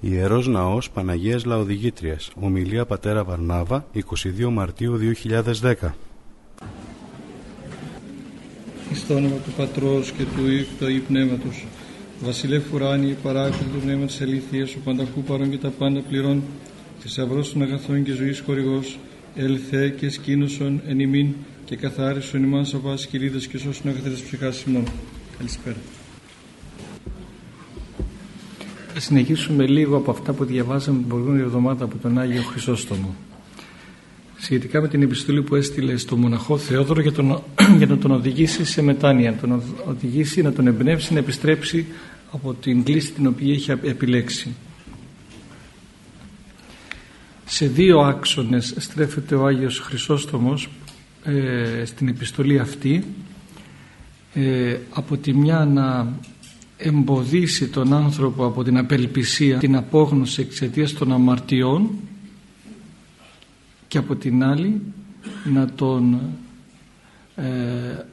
Ιερός Ναός Παναγίας Λαοδηγήτριας Ομιλία Πατέρα Βαρνάβα 22 Μαρτίου 2010 Εις το όνομα του Πατρός και του Υιού και του Αγίου Πνεύματος Βασιλεύ Ουράνιε παράκλητο του Πνεύμα της Αλήθειας ο πανταχού παρών και τα πάντα πληρών θησαυρός των αγαθών και ζωής χορηγός ελθέ και σκήνωσον εν ημίν και καθάρισον ημάς από κυρίδες και σώσον αγαθές ψυχάς ημών. Καλησπέρα. Θα συνεχίσουμε λίγο από αυτά που διαβάζαμε την προηγούμενη εβδομάδα από τον Άγιο Χρυσόστομο. Σχετικά με την επιστολή που έστειλε στο μοναχό Θεόδωρο για, τον, για να τον οδηγήσει σε μετάνοια, να τον οδηγήσει, να τον εμπνεύσει να επιστρέψει από την κλίση την οποία είχε επιλέξει. Σε δύο άξονες στρέφεται ο Άγιος Χρυσόστομος ε, στην επιστολή αυτή ε, από τη μια να εμποδίσει τον άνθρωπο από την απελπισία, την απόγνωση εξαιτίας των αμαρτιών και από την άλλη να τον ε,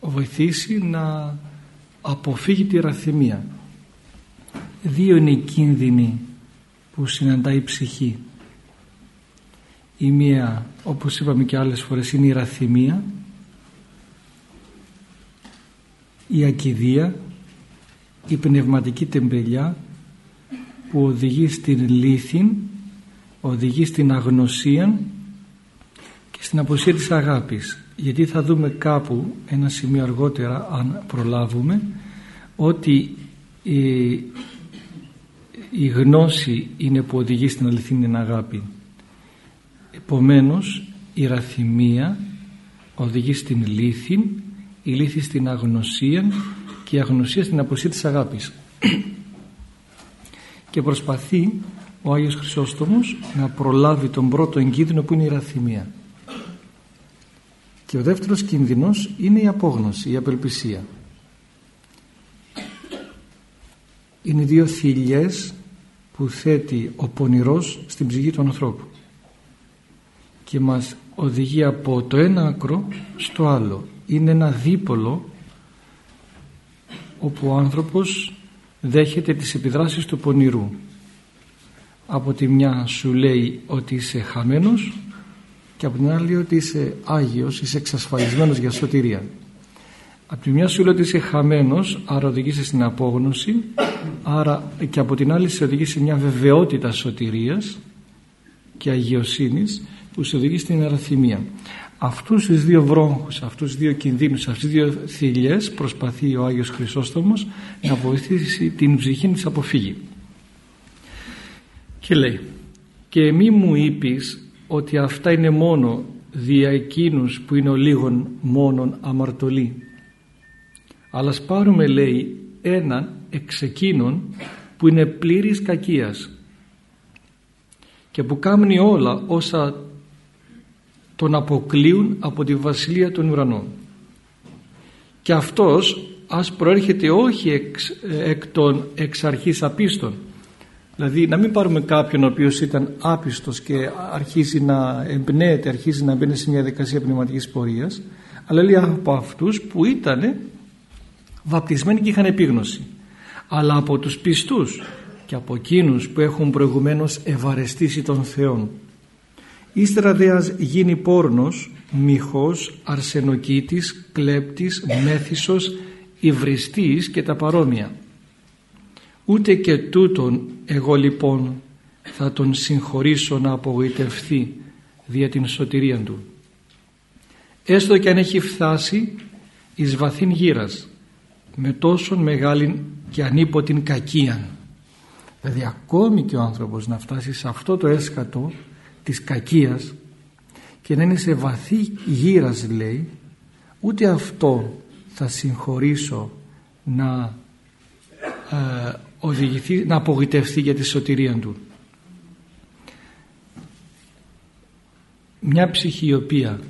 βοηθήσει να αποφύγει τη ραθυμία. Δύο είναι οι κίνδυνοι που συναντάει η ψυχή. Η μία, όπως είπαμε και άλλες φορές, είναι η ραθυμία, η ακιδεία η πνευματική τεμπελιά που οδηγεί στην λύθη, οδηγεί στην αγνωσία και στην αποσία της αγάπης. Γιατί θα δούμε κάπου ένα σημείο αργότερα αν προλάβουμε ότι η, η γνώση είναι που οδηγεί στην αληθινή αγάπη. Επομένως η ραθυμία οδηγεί στην λύθη, η λύθη στην αγνωσία και η αγνωσία στην αποσία της αγάπης. Και προσπαθεί ο Άγιος Χρυσόστομος να προλάβει τον πρώτο εγκίνδυνο που είναι η ραθυμία. Και ο δεύτερος κίνδυνος είναι η απόγνωση, η απελπισία. Είναι δύο θηλιές που θέτει ο πονηρός στην ψυχή του ανθρώπου. Και μας οδηγεί από το ένα άκρο στο άλλο. Είναι ένα δίπολο όπου ο άνθρωπος δέχεται τις επιδράσεις του πονηρού. Από τη μια σου λέει ότι είσαι χαμένος και από την άλλη ότι είσαι Άγιος, είσαι εξασφαλισμένος για σωτηρία. Από τη μια σου λέει ότι είσαι χαμένος άρα οδηγείσαι στην απόγνωση άρα και από την άλλη σε οδηγείς σε μια βεβαιότητα σωτηρίας και αγιοσύνης που σε οδηγεί στην αραθυμία αυτούς τους δύο βρόχους, αυτούς τους δύο κινδύνους, αυτές τις δύο θηλιές προσπαθεί ο Άγιος Χρυσόστομος να βοηθήσει την ψυχή της αποφύγει. Και λέει «Και μη μου είπεις ότι αυτά είναι μόνο δια εκείνους που είναι ο λίγων μόνον αμαρτωλοί. Αλλά πάρουμε λέει έναν εξ εκείνων που είναι πλήρης κακίας και που κάνει όλα όσα τον αποκλείουν από τη βασιλεία των ουρανών. Και αυτός ας προέρχεται όχι εξ, εκ των εξ αρχής απίστων. Δηλαδή να μην πάρουμε κάποιον ο οποίος ήταν άπιστος και αρχίζει να εμπνέεται αρχίζει να μπαίνει σε μια δικασία πνευματικής πορείας αλλά λέει από αυτούς που ήταν βαπτισμένοι και είχαν επίγνωση. Αλλά από τους πιστούς και από εκείνους που έχουν προηγουμένως ευαρεστήσει τον Θεό Ύστερα δε γίνει πόρνος, μυχός, αρσενοκίτης, κλέπτης, μέθησος, υβριστής και τα παρόμοια. Ούτε και τούτον εγώ λοιπόν θα τον συγχωρήσω να απογοητευθεί δια την σωτηρία του. Έστω και αν έχει φτάσει εις βαθύν γύρας με τόσον μεγάλη και ανίποτην κακίαν. Δηλαδή ακόμη και ο άνθρωπος να φτάσει σε αυτό το έσκατο της κακίας και να είναι σε βαθύ γύρας λέει ούτε αυτό θα συγχωρήσω να ε, οδηγηθεί, να απογοητευτεί για τη σωτηρία του. Μια ψυχή η οποία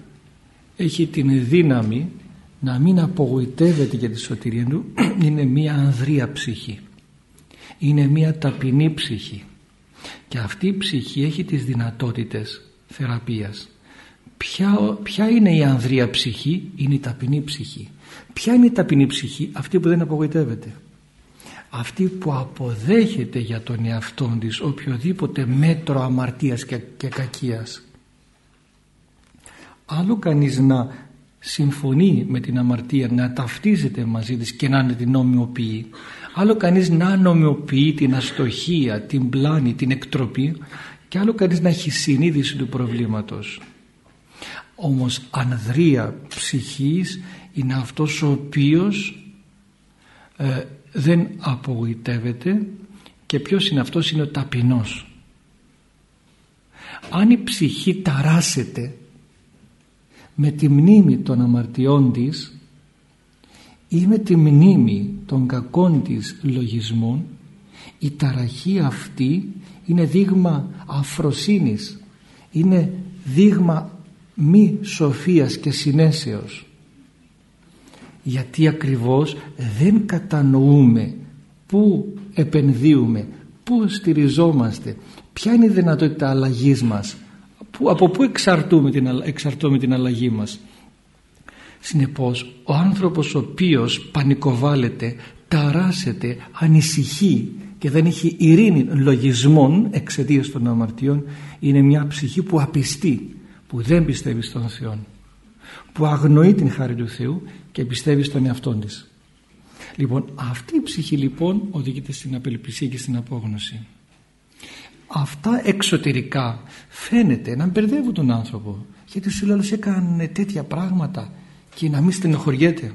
έχει την δύναμη να μην απογοητεύεται για τη σωτηρία του είναι μια ανδρεία ψυχή. Είναι μια ταπεινή ψυχή και αυτή η ψυχή έχει τις δυνατότητες θεραπείας. Ποια, ποια είναι η ανδρεία ψυχή; Είναι η ταπεινή ψυχή. Ποια είναι η ταπεινή ψυχή; Αυτή που δεν απογοητεύεται. Αυτή που αποδέχεται για τον εαυτό της οποιοδήποτε μέτρο αμαρτίας και, και κακίας. Άλλο κανείς να συμφωνεί με την αμαρτία να ταυτίζεται μαζί της και να την νομιοποιεί άλλο κανείς να νομιοποιεί την αστοχία, την πλάνη, την εκτροπή και άλλο κανείς να έχει συνείδηση του προβλήματος. Όμως ανδρεία ψυχής είναι αυτός ο οποίος ε, δεν απογοητεύεται και ποιος είναι αυτός είναι ο ταπεινός. Αν η ψυχή ταράσεται με τη μνήμη των αμαρτιών της ή με τη μνήμη των κακών της λογισμών. Η ταραχή αυτή είναι δείγμα αφροσύνης. Είναι δείγμα μη σοφίας και συνέσεως. Γιατί ακριβώς δεν κατανοούμε πού επενδύουμε πού στηριζόμαστε ποια είναι η δυνατότητα αλλαγής μας που, από πού εξαρτούμε την, εξαρτούμε την αλλαγή μας συνεπώς ο άνθρωπος ο οποίος πανικοβάλλεται ταράσεται, ανησυχεί και δεν έχει ειρήνη λογισμών εξαιτίας των αμαρτιών είναι μια ψυχή που απιστεί που δεν πιστεύει στον Θεό που αγνοεί την χάρη του Θεού και πιστεύει στον εαυτό της. Λοιπόν αυτή η ψυχή λοιπόν οδηγείται στην απελπισία και στην απόγνωση. Αυτά εξωτερικά φαίνεται να μπερδεύουν τον άνθρωπο γιατί σου λέω έκανε τέτοια πράγματα και να μην στενοχωριέται.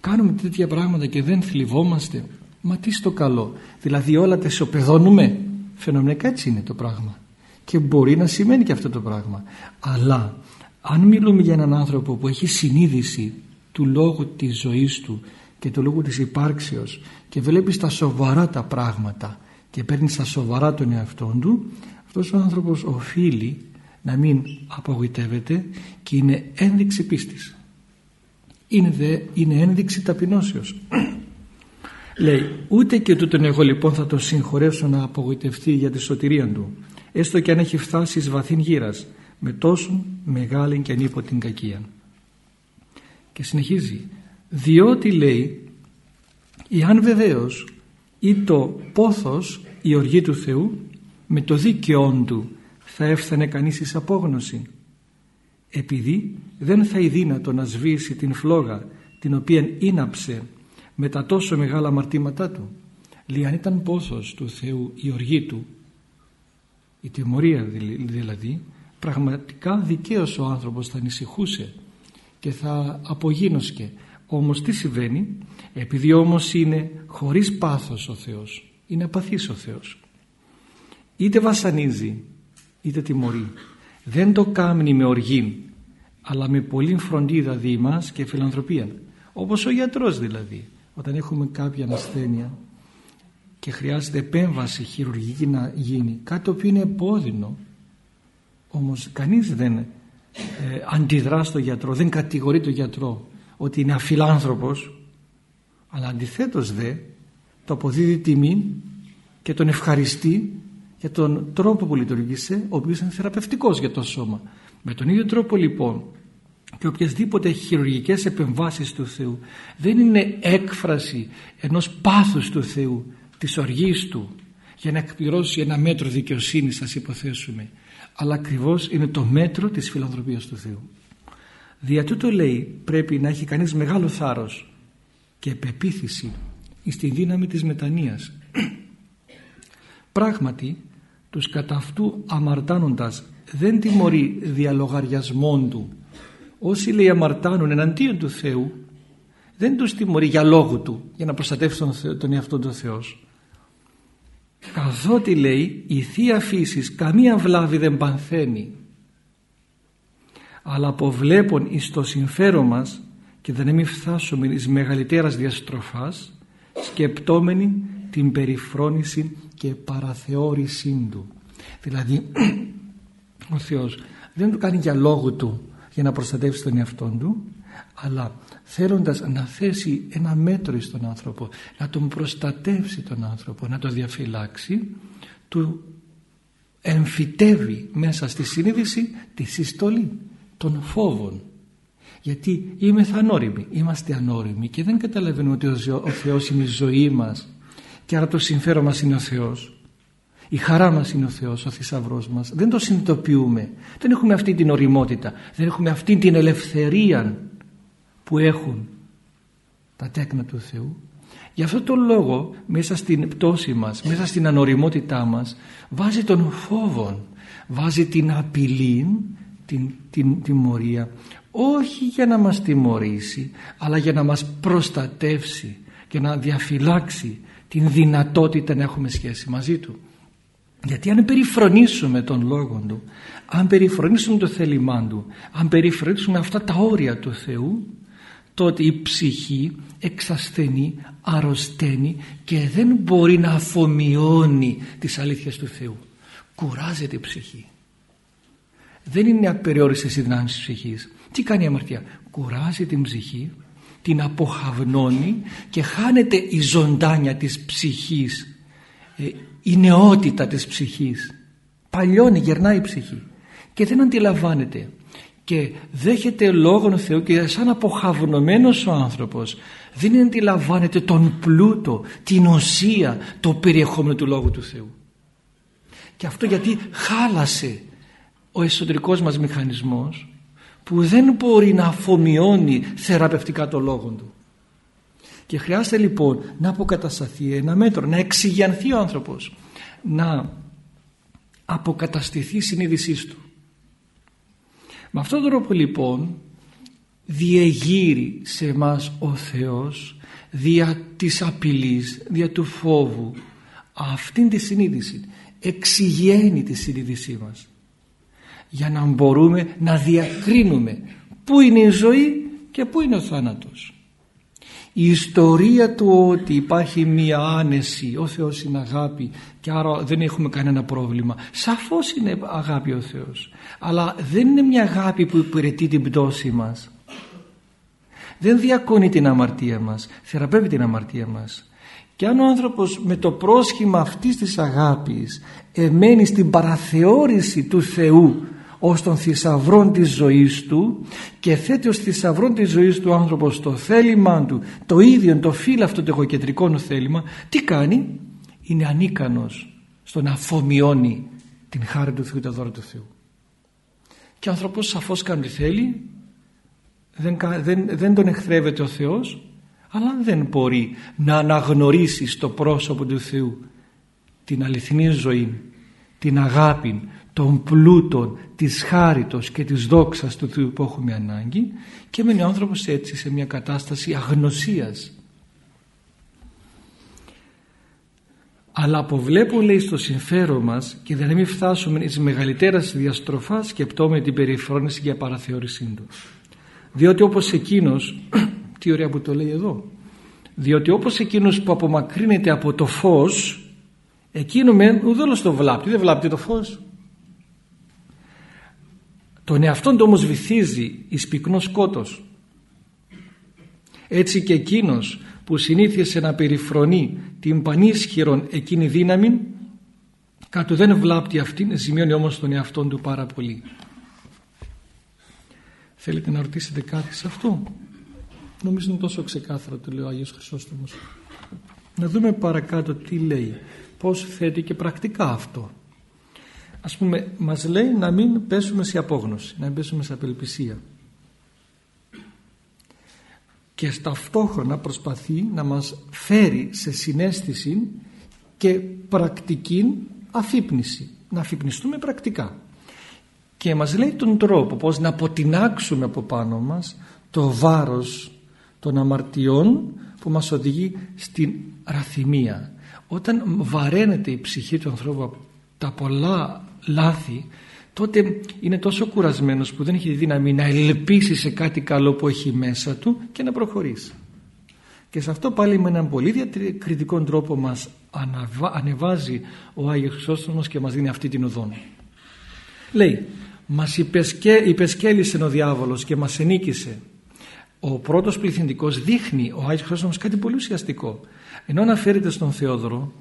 Κάνουμε τέτοια πράγματα και δεν θλιβόμαστε. Μα τι στο καλό. Δηλαδή όλα τα ισοπεδώνουμε φαινομενικά έτσι είναι το πράγμα. Και μπορεί να σημαίνει και αυτό το πράγμα. Αλλά αν μιλούμε για έναν άνθρωπο που έχει συνείδηση του λόγου της ζωής του και του λόγου της υπάρξεως και βλέπεις στα σοβαρά τα πράγματα και παίρνεις στα σοβαρά τον εαυτό του αυτός ο άνθρωπος οφείλει να μην απογοητεύεται και είναι ένδειξη πίστης είναι, δε, είναι ένδειξη ταπεινώσεως. Λέει ούτε και τούτον εγώ λοιπόν θα τον συγχωρέσω να απογοητευτεί για τη σωτηρία του έστω και αν έχει φτάσει εις βαθύν γύρας με τόσο μεγάλη και ανίποτη κακία και συνεχίζει διότι λέει εάν βεβαίως ή το πόθος η οργή του Θεού με το δίκαιόν του θα έφθανε κανείς εις απόγνωση επειδή δεν θα δύνατο να σβήσει την φλόγα την οποία ίναψε με τα τόσο μεγάλα αμαρτήματά του λέει αν ήταν πόθος του Θεού η οργή του. Η τιμωρία δηλαδή πραγματικά δικαίως ο άνθρωπος θα ανησυχούσε και θα απογίνωσκε. Όμως τι συμβαίνει; Επειδή όμως είναι χωρίς πάθος ο Θεός είναι απαθής ο Θεός. Είτε βασανίζει είτε τιμωρεί δεν το κάνει με οργή αλλά με πολύ φροντίδα δι' και φιλανθρωπία. Όπως ο γιατρός δηλαδή. Όταν έχουμε κάποια ασθένεια και χρειάζεται επέμβαση χειρουργική να γίνει κάτι το οποίο είναι επώδυνο όμως κανείς δεν ε, αντιδρά στο γιατρό δεν κατηγορεί τον γιατρό ότι είναι αφιλάνθρωπος αλλά αντιθέτως δε το αποδίδει τιμή και τον ευχαριστεί για τον τρόπο που λειτουργήσε ο οποίος είναι θεραπευτικός για το σώμα. Με τον ίδιο τρόπο λοιπόν και οποιασδήποτε χειρουργικές επεμβάσεις του Θεού δεν είναι έκφραση ενός πάθους του Θεού της οργής του για να εκπληρώσει ένα μέτρο δικαιοσύνης σας υποθέσουμε αλλά ακριβώς είναι το μέτρο της φιλανθρωπίας του Θεού. Δια τούτο λέει πρέπει να έχει κανείς μεγάλο θάρρος και πεποίθηση στη δύναμη της μετανοίας. Πράγματι τους κατά αυτού αμαρτάνοντας δεν τιμωρεί διαλογαριασμών του. Όσοι λέει αμαρτάνουν εναντίον του Θεού δεν τους τιμωρεί για λόγο του για να προστατεύσει τον, τον εαυτό του Θεός. Καθότι λέει η Θεία Φύσης καμία βλάβη δεν πανθαίνει αλλά αποβλέπουν εις το συμφέρον μας και δεν μην φτάσουμε εις μεγαλύτερας διαστροφάς σκεπτόμενοι την περιφρόνηση και παραθεώρησή του. Δηλαδή ο Θεός δεν το κάνει για λόγο του για να προστατεύσει τον εαυτό του αλλά θέλοντας να θέσει ένα μέτρο στον άνθρωπο να τον προστατεύσει τον άνθρωπο να τον διαφυλάξει του εμφυτεύει μέσα στη συνείδηση τη συστολή των φόβων. Γιατί είμαι ανώριμοι είμαστε ανώριμοι και δεν καταλαβαίνουμε ότι ο Θεός είναι η ζωή μας και άρα το συμφέρον μας είναι ο Θεός. Η χαρά μας είναι ο Θεός, ο θησαυρός μας. Δεν το συνειδητοποιούμε. Δεν έχουμε αυτή την οριμότητα. Δεν έχουμε αυτή την ελευθερία που έχουν τα τέκνα του Θεού. Γι' αυτό τον λόγο μέσα στην πτώση μας, μέσα στην ανοριμότητά μας βάζει τον φόβο, βάζει την απειλή, την, την τιμωρία. Όχι για να μας τιμωρήσει αλλά για να μας προστατεύσει και να διαφυλάξει την δυνατότητα να έχουμε σχέση μαζί Του. Γιατί αν περιφρονήσουμε τον Λόγο Του, αν περιφρονήσουμε το θέλημά Του, αν περιφρονήσουμε αυτά τα όρια του Θεού, τότε η ψυχή εξασθενεί, αρρωσταίνει και δεν μπορεί να αφομοιώνει τις αλήθειες του Θεού. Κουράζεται η ψυχή. Δεν είναι απεριόριστες οι δυνάμεις της ψυχής. Τι κάνει η αμαρτία; Κουράζει την ψυχή, την αποχαυνώνει και χάνεται η ζωντάνια της ψυχής, ε, η νεότητα της ψυχής. Παλιώνει, γερνάει η ψυχή και δεν αντιλαμβάνεται και δέχεται λόγον Θεού και σαν αποχαυνωμένος ο άνθρωπος δεν αντιλαμβάνεται τον πλούτο, την οσία, το περιεχόμενο του Λόγου του Θεού. Και αυτό γιατί χάλασε ο εσωτερικός μας μηχανισμός που δεν μπορεί να αφομοιώνει θεραπευτικά το Λόγο Του. Και χρειάζεται λοιπόν να αποκατασταθεί ένα μέτρο, να εξηγιανθεί ο άνθρωπος, να αποκαταστηθεί η συνείδησή του. Με αυτόν τον τρόπο λοιπόν διεγείρει σε μας ο Θεός δια της απειλής, δια του φόβου αυτήν τη συνείδηση εξηγαίνει τη συνείδησή μας για να μπορούμε να διακρίνουμε πού είναι η ζωή και πού είναι ο θάνατος. Η ιστορία του ότι υπάρχει μία άνεση ο Θεός είναι αγάπη και άρα δεν έχουμε κανένα πρόβλημα. Σαφώς είναι αγάπη ο Θεός αλλά δεν είναι μια αγάπη που υπηρετεί την πτώση μας. Δεν διακόνει την αμαρτία μας θεραπεύει την αμαρτία μας. Και αν ο άνθρωπος με το πρόσχημα αυτής της αγάπης εμένει στην παραθεώρηση του Θεού ως τον θησαυρό της ζωής του και θέτει ως θησαυρό της ζωής του άνθρωπος το θέλημά του το ίδιο το φύλλο αυτό το εγωκεντρικό θέλημα τι κάνει; Είναι ανίκανος στο να αφομοιώνει την χάρη του Θεού τα δώρα του Θεού. Και ο άνθρωπος σαφώς κάνει τι θέλει δεν, δεν, δεν τον εχθρεύεται ο Θεός αλλά δεν μπορεί να αναγνωρίσει στο πρόσωπο του Θεού την αληθινή ζωή την αγάπη των πλούτων της χάριτος και της δόξας του Θεού που έχουμε ανάγκη και μένει ο άνθρωπος έτσι σε μια κατάσταση αγνωσίας. Αλλά αποβλέπω λέει στο συμφέρον μας και δεν μην φτάσουμε εις μεγαλύτερας διαστροφάς σκεπτώμε την περιφρόνηση για παραθεώρησή του. Διότι όπως εκείνος τι ωραία που το λέει εδώ διότι όπως εκείνος που απομακρύνεται από το φως εκείνο με ουδόλως το βλάπτει. Δεν βλάπτει το φως τον εαυτόν του όμως βυθίζει εις πυκνό σκότος. Έτσι και εκείνος που συνήθισε να περιφρονεί την πανίσχυρον εκείνη δύναμη κάτω δεν βλάπτει αυτήν ζημιώνει όμως τον εαυτόν του πάρα πολύ. Θέλετε να ρωτήσετε κάτι σε αυτό; Νομίζω είναι τόσο ξεκάθαρο το λέει ο Άγιος Χρυσόστομος. Να δούμε παρακάτω τι λέει. Πως θέτει και πρακτικά αυτό ας πούμε μας λέει να μην πέσουμε σε απόγνωση να μην πέσουμε σε απελπισία. Και ταυτόχρονα προσπαθεί να μας φέρει σε συνέστηση και πρακτική αφύπνιση να αφυπνιστούμε πρακτικά. Και μας λέει τον τρόπο πως να αποτινάξουμε από πάνω μας το βάρος των αμαρτιών που μας οδηγεί στην ραθυμία. Όταν βαραίνεται η ψυχή του ανθρώπου από τα πολλά λάθη τότε είναι τόσο κουρασμένος που δεν έχει δύναμη να ελπίσει σε κάτι καλό που έχει μέσα του και να προχωρήσει. Και σε αυτό πάλι με έναν πολύ διακριτικό τρόπο μας ανεβάζει ο Άγιος Χρυσόστομος και μας δίνει αυτή την οδόν. Λέει, μας υπεσκέλισε ο διάβολος και μας ενίκησε. Ο πρώτος πληθυντικός δείχνει ο Άγιος Χρυσόστομος κάτι πολύ ουσιαστικό. Ενώ αναφέρεται στον Θεόδωρο,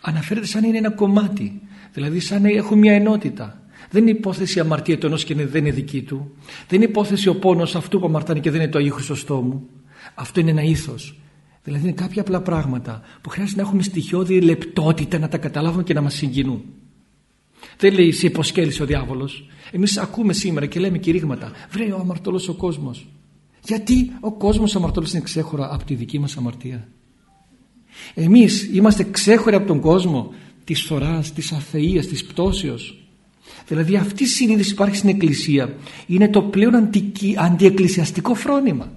αναφέρεται σαν είναι ένα κομμάτι Δηλαδή σαν να έχουν μια ενότητα. Δεν είναι υπόθεση η αμαρτία του ενός και δεν είναι δική του. Δεν είναι υπόθεση ο πόνος αυτού που αμαρτάνει και δεν είναι το Αγίου Χρυσοστόμου. Αυτό είναι ένα ήθος. Δηλαδή είναι κάποια απλά πράγματα που χρειάζεται να έχουμε στοιχειώδη λεπτότητα να τα καταλάβουμε και να μας συγκινούν. Δεν λέει σε υποσκέλησε ο διάβολος. Εμείς ακούμε σήμερα και λέμε κηρύγματα. Βρε ο αμαρτωλός ο κόσμος. Γιατί ο κόσμος αμαρτωλός είναι ξέχωρα από τη δική μας αμαρτία. Εμείς είμαστε ξέχωροι από τον κόσμο της φθοράς, της αθείας, της πτώσεως. Δηλαδή αυτή η συνείδηση υπάρχει στην Εκκλησία είναι το πλέον αντι, αντιεκκλησιαστικό φρόνημα.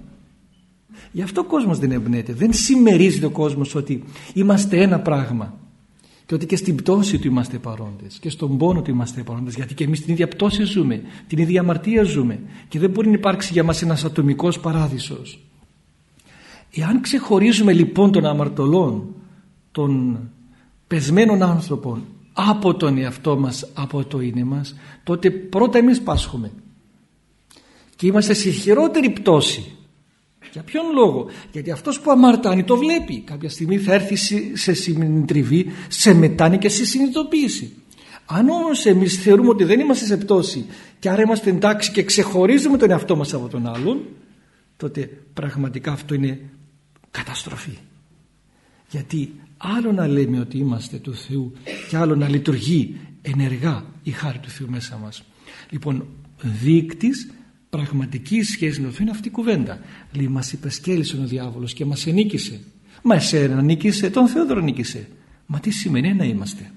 Γι' αυτό ο κόσμος δεν εμπνέεται. Δεν συμμερίζεται ο κόσμος ότι είμαστε ένα πράγμα. Και ότι και στην πτώση του είμαστε παρόντες. Και στον πόνο του είμαστε παρόντες. Γιατί και εμείς την ίδια πτώση ζούμε. Την ίδια αμαρτία ζούμε. Και δεν μπορεί να υπάρξει για μας ένας ατομικός παράδεισος. Εάν ξεχωρίζουμε λοιπόν των αμαρτωλών, των πεσμένων άνθρωπων από τον εαυτό μας, από το είναι μας, τότε πρώτα εμείς πάσχουμε. Και είμαστε σε χειρότερη πτώση. Για ποιον λόγο; Γιατί αυτός που αμαρτάνει το βλέπει. Κάποια στιγμή θα έρθει σε συντριβή, σε μετάνη και σε συνειδητοποίηση. Αν όμως εμείς θεωρούμε ότι δεν είμαστε σε πτώση και άρα είμαστε εντάξει και ξεχωρίζουμε τον εαυτό μας από τον άλλον, τότε πραγματικά αυτό είναι καταστροφή. Γιατί άλλο να λέμε ότι είμαστε του Θεού και άλλο να λειτουργεί ενεργά η χάρη του Θεού μέσα μας. Λοιπόν, δείκτης πραγματικής σχέσης με το Θεό είναι αυτή η κουβέντα. Λέει, μας υπεσκέλισε ο διάβολος και μας ενίκησε. Μα εσένα νίκησε, τον Θεό δεν νίκησε. Μα τι σημαίνει να είμαστε.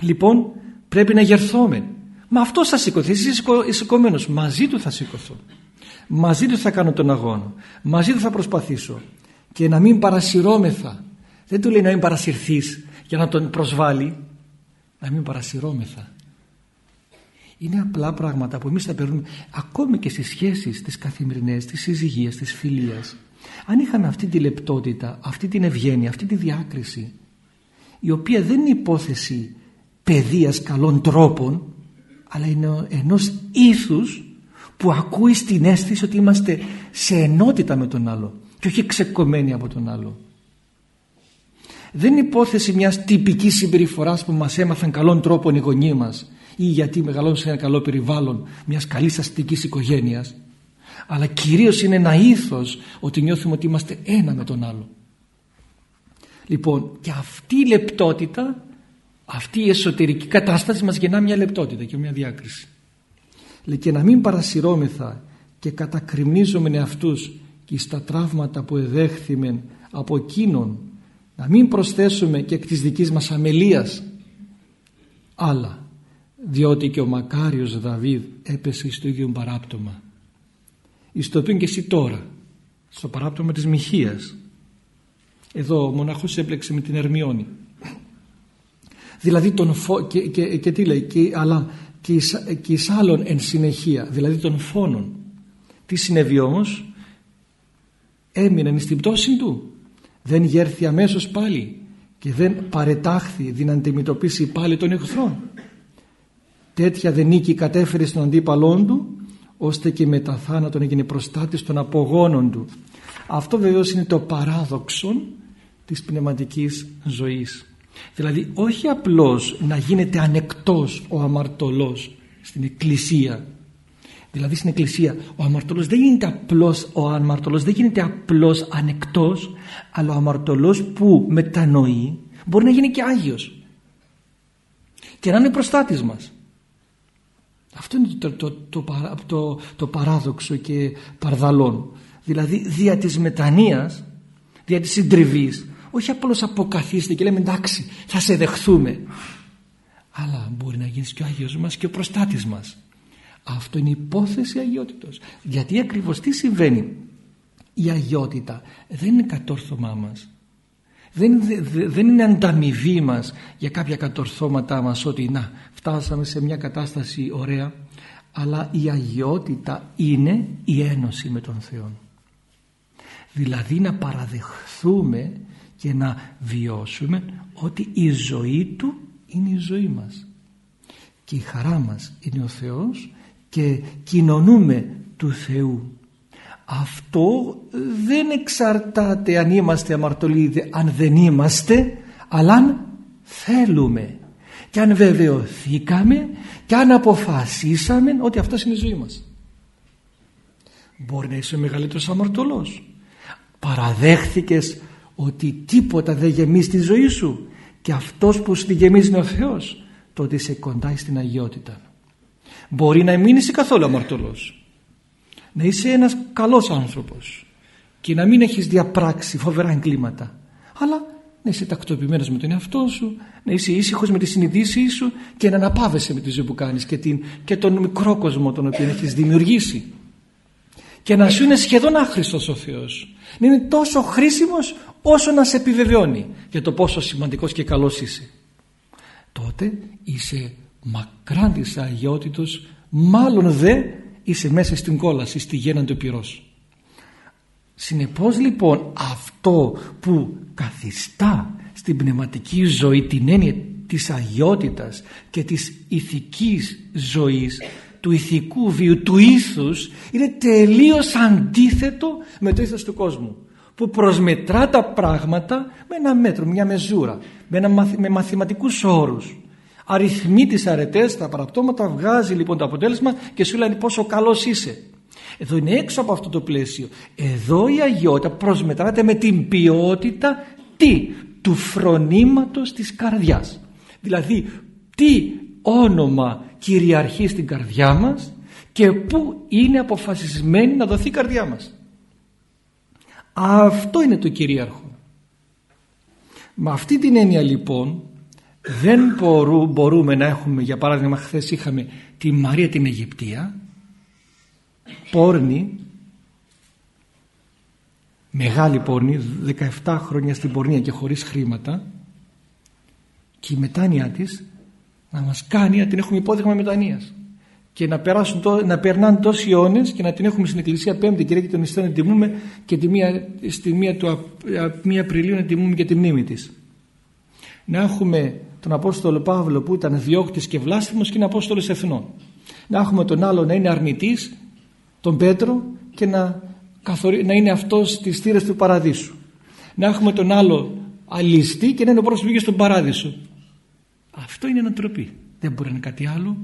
Λοιπόν, πρέπει να γερθούμε. Μα αυτό θα σηκωθεί. Εσύ είσαι σηκωμένος. Μαζί του θα σηκωθώ. Μαζί τους θα κάνω τον αγώνα. Μαζί τους θα προσπαθήσω. Και να μην παρασυρώμεθα. Δεν του λέει να μην παρασυρθείς για να τον προσβάλλει. Να μην παρασυρώμεθα. Είναι απλά πράγματα που εμείς θα παίρνουμε ακόμη και στις σχέσεις τις καθημερινές, της συζυγίας, της φιλίας. Αν είχαμε αυτή τη λεπτότητα, αυτή την ευγένεια, αυτή τη διάκριση η οποία δεν είναι υπόθεση παιδείας καλών τρόπων αλλά είναι ενός ήθους που ακούει στην αίσθηση ότι είμαστε σε ενότητα με τον άλλο και όχι ξεκομμένοι από τον άλλο. Δεν είναι υπόθεση μιας τυπικής συμπεριφοράς που μας έμαθαν καλών τρόπων οι γονείς μας ή γιατί μεγαλώνουμε σε ένα καλό περιβάλλον μιας καλής αστικής οικογένειας αλλά κυρίως είναι ένα ήθος ότι νιώθουμε ότι είμαστε ένα με τον άλλο. Λοιπόν και αυτή η λεπτότητα αυτή η εσωτερική κατάσταση μας γεννά μια λεπτότητα και μια διάκριση. Λέει και να μην παρασυρώμεθα και κατακριμνίζομεν αυτούς και στα τραύματα που εδέχθημεν από εκείνον να μην προσθέσουμε και εκ της δικής μας αμελίας άλλα διότι και ο μακάριος Δαβίδ έπεσε στο ίδιο παράπτωμα. Εις το οποίο και εσύ τώρα στο παράπτωμα της Μιχίας εδώ ο μοναχός έπλεξε με την Ερμιόνη. Δηλαδή τον φο... και, και, και, τι λέει και, αλλά και εις, και εις άλλων εν συνεχεία δηλαδή των φόνων τι συνέβη όμως; Έμεινε στην πτώση του. Δεν γέρθη αμέσως πάλι και δεν παρετάχθη να αντιμετωπίσει πάλι τον εχθρό τέτοια δεν νίκη κατέφερε στον αντίπαλόν του ώστε και μετά θάνατον έγινε προστάτης των απογόνων του. Αυτό βεβαίως είναι το παράδοξο της πνευματικής ζωής δηλαδή όχι απλώς να γίνεται ανεκτός ο αμαρτωλός στην εκκλησία. Δηλαδή στην εκκλησία ο αμαρτωλός δεν γίνεται απλώς ο αμαρτωλός δεν γίνεται απλώς ανεκτός αλλά ο αμαρτωλός που μετανοεί μπορεί να γίνει και Άγιος. Και να είναι προστάτης μας. Αυτό είναι το, το, το, το, το παράδοξο και παρδαλόν. Δηλαδή δια της μετανοίας δια της συντριβής όχι απλώς αποκαθίστε και λέμε εντάξει θα σε δεχθούμε αλλά μπορεί να γίνεις και ο Άγιος μας και ο προστάτης μας. Αυτό είναι υπόθεση αγιότητος. Γιατί ακριβώς τι συμβαίνει; Η αγιότητα δεν είναι κατόρθωμά μας. Δεν, δεν είναι ανταμοιβή μας για κάποια κατορθώματά μας ότι να φτάσαμε σε μια κατάσταση ωραία αλλά η αγιότητα είναι η ένωση με τον Θεό. Δηλαδή να παραδεχθούμε και να βιώσουμε ότι η ζωή Του είναι η ζωή μας. Και η χαρά μας είναι ο Θεός και κοινωνούμε του Θεού. Αυτό δεν εξαρτάται αν είμαστε αμαρτωλοί αν δεν είμαστε αλλά αν θέλουμε. Και αν βεβαιωθήκαμε και αν αποφασίσαμε ότι αυτός είναι η ζωή μας. Μπορεί να είσαι ο μεγαλύτερος αμαρτωλός. Παραδέχθηκες ότι τίποτα δεν γεμίζει τη ζωή σου. Και αυτός που στη γεμίζει είναι ο Θεός τότε είσαι κοντά στην αγιότητα. Μπορεί να μην είσαι καθόλου αμαρτωλός. Να είσαι ένας καλός άνθρωπος. Και να μην έχεις διαπράξει φοβερά εγκλήματα. Αλλά να είσαι τακτοποιημένος με τον εαυτό σου να είσαι ήσυχος με τη συνειδήσή σου και να αναπάβεσαι με τη ζωή που κάνεις και, την, και τον μικρό κόσμο τον οποίο έχεις δημιουργήσει. Και να σου είναι σχεδόν άχρηστος ο Θεός. Να είναι τόσο χρήσιμος όσο να σε επιβεβαιώνει για το πόσο σημαντικός και καλός είσαι. Τότε είσαι μακράν της αγιότητος μάλλον δε είσαι μέσα στην κόλαση στη γέννα του πυρός. Συνεπώς λοιπόν αυτό που καθιστά στην πνευματική ζωή την έννοια της αγιότητας και της ηθικής ζωής του ηθικού βίου, του ήθους είναι τελείως αντίθετο με το ήθος του κόσμου που προσμετρά τα πράγματα με ένα μέτρο, μια μεζούρα με, ένα, με μαθηματικούς όρους. Αριθμεί τις αρετές, τα παραπτώματα βγάζει λοιπόν το αποτέλεσμα και σου λένε πόσο καλός είσαι. Εδώ είναι έξω από αυτό το πλαίσιο. Εδώ η αγιότητα προσμετράται με την ποιότητα τι, του φρονήματος της καρδιάς. Δηλαδή τι όνομα κυριαρχεί στην καρδιά μας και πού είναι αποφασισμένη να δοθεί η καρδιά μας. Αυτό είναι το κυρίαρχο. Με αυτή την έννοια λοιπόν δεν μπορούμε να έχουμε για παράδειγμα χθες είχαμε τη Μαρία την Αιγυπτία πόρνη μεγάλη πόρνη 17 χρόνια στην πορνεία και χωρίς χρήματα και η μετάνοια της να μας κάνει να την έχουμε υπόδειγμα μετανοίας και να, περάσουν, να περνάνε τόσοι αιώνες και να την έχουμε στην Εκκλησία Πέμπτη Κυριακή των Ιστών να τιμούμε και τη μία, στη μία του μία Απριλίου να τιμούμε και τη μνήμη της. Να έχουμε τον Απόστολο Παύλο που ήταν διώκτης και βλάστημος και είναι Απόστολος Εθνών. Να έχουμε τον άλλο να είναι αρνητής, τον Πέτρο και να, καθορι... να είναι αυτός στις θύρες του Παραδείσου. Να έχουμε τον άλλο αλιστή και να είναι ο πρόσωπος στον Παράδεισο. Αυτό είναι ανατροπή. Δεν μπορεί να είναι κάτι άλλο.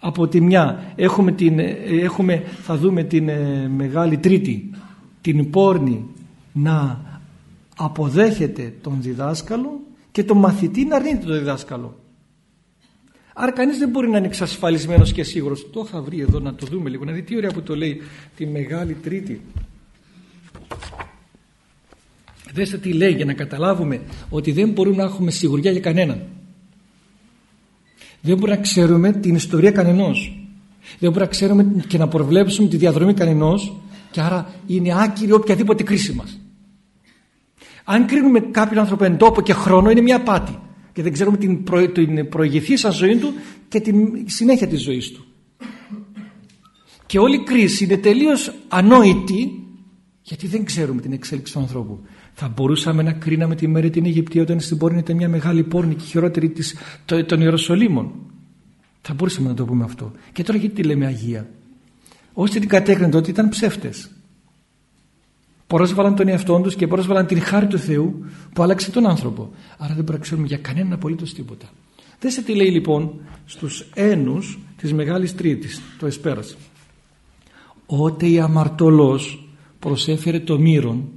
Από τη μια έχουμε, την, έχουμε θα δούμε την ε, Μεγάλη Τρίτη, την πόρνη να αποδέχεται τον διδάσκαλο και τον μαθητή να αρνείται τον διδάσκαλο. Άρα κανείς δεν μπορεί να είναι εξασφαλισμένος και σίγουρος. Το θα βρει εδώ να το δούμε λίγο, να δει τι ωραία που το λέει τη Μεγάλη Τρίτη. Δέστε τι λέει για να καταλάβουμε ότι δεν μπορούμε να έχουμε σιγουριά για κανέναν. Δεν μπορούμε να ξέρουμε την ιστορία κανενός. Δεν μπορούμε να ξέρουμε και να προβλέψουμε τη διαδρομή κανενός και άρα είναι άκυρη οποιαδήποτε κρίση μας. Αν κρίνουμε κάποιον άνθρωπο εν τόπο και χρόνο είναι μια απάτη και δεν ξέρουμε την, προ, την προηγηθήσα ζωή του και τη συνέχεια της ζωής του. Και όλη η κρίση είναι τελείως ανόητη γιατί δεν ξέρουμε την εξέλιξη του ανθρώπου. Θα μπορούσαμε να κρίναμε τη μέρα την Αιγυπτία όταν στην πόρνη ήταν μια μεγάλη πόρνη και χειρότερη της, των Ιεροσολύμων. Θα μπορούσαμε να το πούμε αυτό. Και τώρα γιατί τη λέμε Αγία; Όσοι την κατέκριναν τότε ήταν ψεύτες. Πρόσβαλαν τον εαυτό τους και πρόσβαλαν την χάρη του Θεού που άλλαξε τον άνθρωπο. Άρα δεν μπορούμε να ξέρουμε για κανέναν απολύτως τίποτα. Δέστε τι λέει λοιπόν στους ένους της Μεγάλης Τρίτης, το εσπέρας. Ότε η αμαρτωλός προσέφερε το μύρον